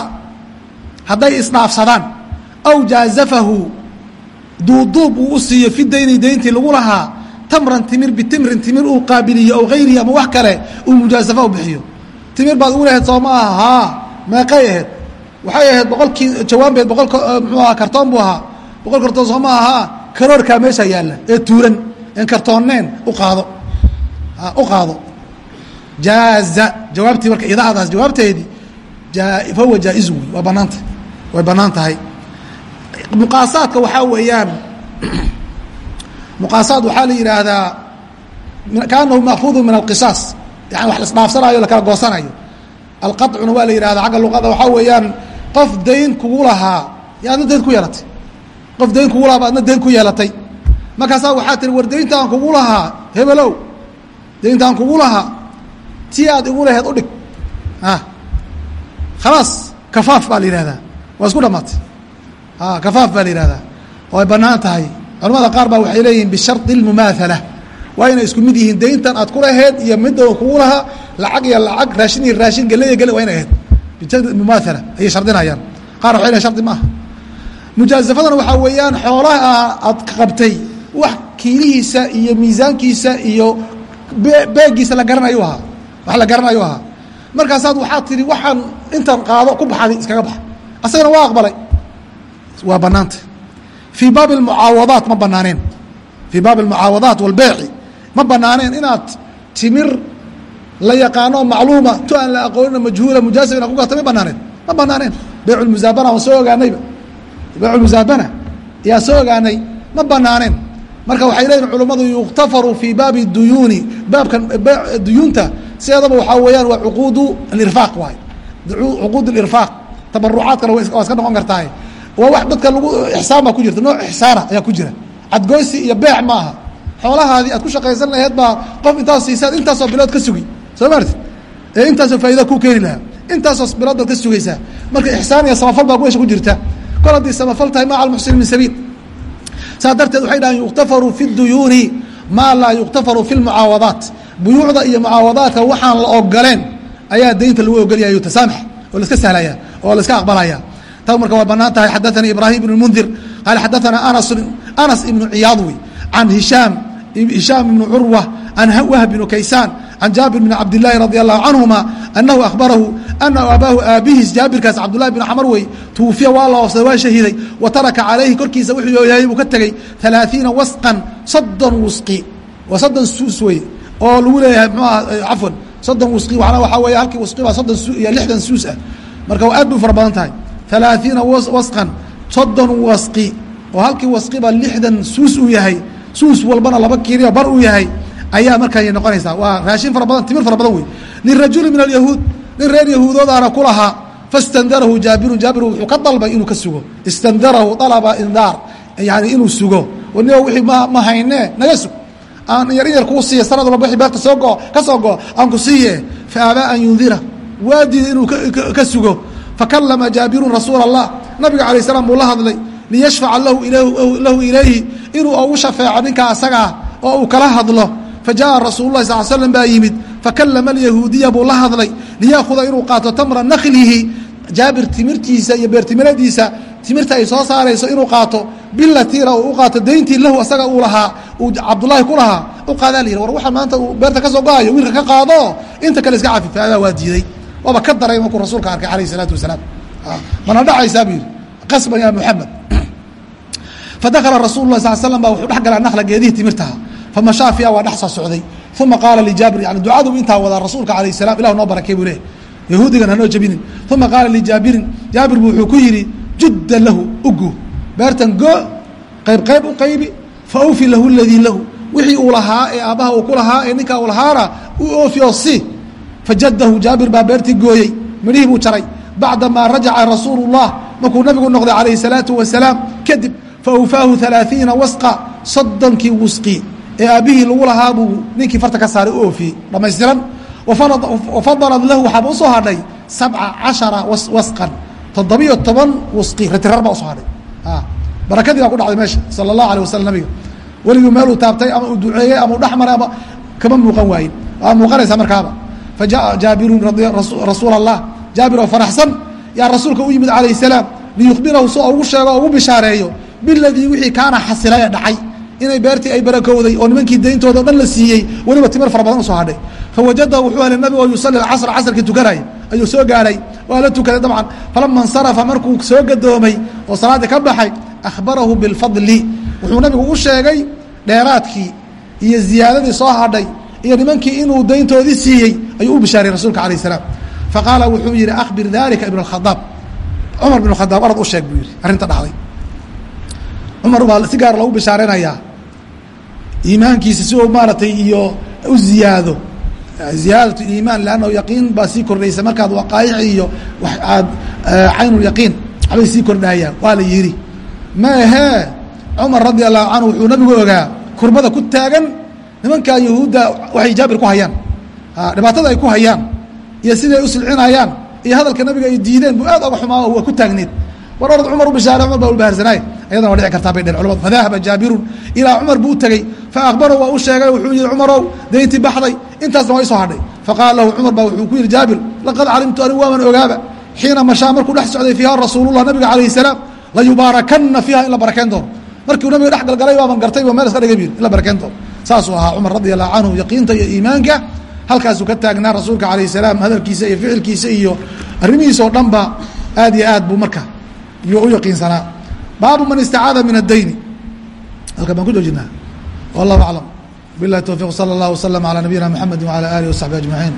hadday isdhaafsadaan aw jaazafahu duuduub uu u siiyo fi dayntii lagu lahaa tamran timir bitimrin timir uu qaabiliyo aw hayrihi ama wax kale uu mujaasafa u bixiyo. Timir baad ugu lahayd soo ma aha haa meeqay ahayd waxay ahayd boqolkii jawaanbeed boqol mxuu ahaa kartoon buu ahaa. Boqol kartoon soo ahaa karoorkaa meesha yaalla ee tuuran en kartoonneen u qaado. U qaado. Jaaza. Jawaabtii marka idaadaas jawaabteedii fahuwa jaa-izu wey waa banaanta way bannaan tahay. Muqaasaadka waxaa weeyaan muqaasaad waxaa la yidhaahdaa kaanahu maakuudu min alqisaas. Yani wax lasdhaafsanayo lakala goosanayo. Alqacuna waa la yidhahdaa xagga luqada waxaa weeyaan qof dayn kugu lahaa ya dayn ku yeelatay. Qof dayn kugu lahaa ba adna dayn ku yeelatay. Markaasaa waxaa tihi war dayntaan kugu lahaa hebelow dayntaan kugu lahaa tii aad igu laheed udhig khalaas kafaaf baa la yihahdaa waa isku dhamaatay. Kafaaf baa la yihahdaa way bannaan tahay. Culamada qaar baa waxay leeyihiin bishardi اlmumaahala waa inay isku mid yihiin dayntan aad kulaheed iyo midda kugu lahaa lacag iyo lacag raashin iyo raashin gele iyo gele waa inay ahayd bimumaala ayay shardinayaan. Qaar waay lh shardi maaha mujaazafadana waxaa weeyaan xoolaha aad qabtay wax kiilihiisa iyo miisaankiisa iyo beegiisa la garanayu ahaa. Wax la garanayu ahaa. Markaasaad waxaad tihi waxaan intan qaado ku baxadi iskaga baxa asagana waa aqbalay. Waa banaanta fii baabi mucaawadaat ma banaaneen fii baabi mucaawadaat walbeeci ma banaaneen inaad timir la yaqaano macluuma tu aan la aqoonina majhuula mujaasib ku gato ma banaaneen ma banaaneen beyc musaabana waan soo ogaanayba beyc musaabana yaa soo ogaanay ma banaaneen marka waxay leeyihiin culummadu yuktafaru fii baabi duyuuni baabkan duyuunta sideedaba waxaa weeyaan waa cuquudu alirfaaq waay. Cuquud alirfaaq tabarucaadkana waa iska noqon kartaa waa wax dadka lagu ixsaan baa ku jirta nooc ixsaana ayaa ku jira. Cadgoysi iyo beec ma aha xoolahaadii aad ku shaqaysan laheed baa qof intaas siisaad intaasoo bilood ka sugi soo maarti ee intaasoo faaida ku keeni lahaa. Intaasoo bilood baad ka sugaysaa marka ixsaan iyo samafal baa meesha ku jirta. Kol haddii samafal tahay maa almuxsinin min sabiil. Saas darteed waxay dhahaan yuqtafaru fi duyuuni maa laa yuqtafaru fi lmucaawadaat buyuucda iyo mucaawadaadka waxaan la ogoleen ayaa deynta lagu ogolyayo tasaamax oo la iska sahlaya oo la iska aqbalaya tan marka waa bannaan tahay xadaثanii ibrahim ibn mundir qaal xadaثana anas anas ibnu ciyaadwi can hishaam hishaam ibnu curwa can wahb kaysaan can jaabir bn cabdilaahi radi allahu canhuma anahu ahbarahu ana aabaahu aabihiis jaabirkaas cabdulahi bn camar wey tuufiya waa la oofsaday waa shahiiday wa taraka calayhi korkiisa wuxuu yahay buu ka tegey alaaiina wasqan soddon wusqi waa soddon suus wey oo lagu leeyahay mxu ah cafwan soddon wusqi wana waxaa weeya halkii wusqi baa soddon iyo lixdan suus ah marka waa aad bay u fara badan tahay alaaiina wasqan soddon wasqi oo halkii wasqi baa lixdan suus uu yahay suus walbana laba kiriya bar uu yahay ayaa markaa noqonaysaa. Waa raashin fara badan timir fara badan wey lirajuli min alyahuud nin reer yahuudoodaana ku lahaa fastandarahu jaabirun jaabir wuxuu ka dalbay inuu ka sugo. Istandarahu alaba indaar yani inuu sugo. Ni wii ma hayne naga sug. Aan yar in yar kuu siiya sanad walba wii beerta soo goo ka soo goo aan ku siiye fa aabaa an yundira. Waa diiday inuu ka sugo. Fakalama jaabirun rasuula allah nabiga alay slam buu la hadlay liyashfaca lahu ilayhi inuu ugu shafeeco ninkaa asagaa oo uu kala hadlo fajaءa rasuul lahi sal slm baa yimid fakalama alyahuudiya buu la hadlay liyaakuda inuu qaato tamra naklihi jaabir timirtiisa iyo beertimiradiisa timirta ay soo saarayso inuu qaato bilatiina uu u qaato dayntii lahu asaga uu lahaa uu cabdulaahi ku lahaa u qaadaa lyih war waxa maanta uu beerta ka soo go'ayo wiilka ka qaado inta kale iska cafifa adaa waa diiday waaba ka daray markuu rasuulka arkay alayh isalaatu wasalaam mana dhacaysaa buu yidhi qasban ya muxamed fadakala rasuulu sal slm baa wuxuu dhex galaa nakla geedihii timirtaha famashaa fiiha waa dhexsa socday. Uma qaala lijaabir yani ducadu intaa wadaa rasuulka alayh salam ilah noo barakey buu leehay yahuudigan hanoo jabinin. Uma qaala lijaabirin jaabir buu wuxuu ku yidhi judda lahu ugu. Beertan goo qaybqayb u qaybi fa awfi lahu ladii lahu. Wixii uu lahaa ee aabbaha uu ku lahaa ee ninkaa uu lahaana u oofi oo si. Fajadahu jaabir baa beertii gooyey midhihii buu jaray. Bacdamaa rajaca rasuulu markuu nabigu noqday calayhi salaatu wasalaam kadib fa awfaahu alaaiina wasqa soddonkii wusqi ee aabbihii lagu lahaa buu ninkii farta ka saaray u oofiyey. Dhammaystiran wafadalad lahu waxaaba u soo hadhay sabca cashara wasqan toddobiyo toban wasqi ratirar baa u soo hadhay. Barakadii baa ku dhacday meesha sala allahu alah wasalam nabiga weliguu meeluu taabtay ama uu duceeyey ama u dhexmaray ama kama muuqan waayin waa muuqanaysaa markaaba. Fa jaaa jaabirun rasuula allah jaabir oo faraxsan yaa rasuulka u yimid calayh salaam liyukhbirahu si ugu sheego oo ugu bishaareeyo biladii wixii kaana xasilay ee dhacay inay beertii ay barakowday oo nimankii dayntooda o dhan la siiyey weliba timir fara badan u soo hadhay. Fawajadahu wuxuu helay nabigo yusali casr casrkii tukanaya ayuu soo gaadhay waa la tukaday dabcan falama insarafa markuu soo gadoomay oo salaaddii ka baxay akhbarahu bilfadli. Wuxuu nabigu u sheegay dheeraadkii iyo ziyaadadii soo hadhay iyo nimankii inuu dayntoodii siiyey ayuu u bishaariyey rasuulka alayh salaam. Faqaala wuxuu yihi akhbir dalika ibn اkhadaab cumar bn khadaab orad u sheeg buu yihi arrinta dhacday. Cumar baa si gaar loogu bishaaraynayaa iimaankiisa si uu maaratay iyo u ziyaado. Ziyaadaة iimaan lannahu yaqiin baa sii kordhaysa. Markaad waqaayic iyo aad caynulyaqiin waxbay sii kordhayaan waa la yihi ma ahee cumar radi allahu canhu wuxuu nabigu ogaa kurbada ku taagan nimankaa yahuudda waxay jaabir ku hayaan. Dhibaatada ay ku hayaan iyo siday u silcinayaan iyo hadalka nabiga ay diideen buu aad oga xumaa waa ku taagneed war orad cumar u bishaaray cumar baa u baharsanaay. Ayadana waa dhici kartaa bay dheen culamadu fadahaba jaabirun. Ilaa cumar buu tegey faakbarahu waa u sheegay wuxuu yihi cumarow dayntii baxday intaasna waa isoo hadhay. Faqaala lahu cumar baa wuxuu ku yihi jaabir laqad calimtu anigu waaman ogaaba xiina mashaa markuu dhex socday fiiha rasuulullah nabiga calayh salaam layubaarakanna fiiha in la barakeen doono. Markiu nabiga dhex galgalay waaban gartay ba meel iska dhigay in la barakeen doono. Saasuu ahaa cumar radi allahu canhu yaqiinta iyo iimaanka halkaasuu ka taagnaa rasuulka alayh salaam hadalkiisa iyo ficilkiisa iyo arrimihiisa oo dhan ba aad iyo aad buu marka yuu u yaqiinsanaa baabu man istacaada min adayni halkan baan ku joojinaa. Wallahu aclam bilahi towfiq sala اllah waslama alaa nabiyina mxamedi wala alih wasaxbi ajmaciin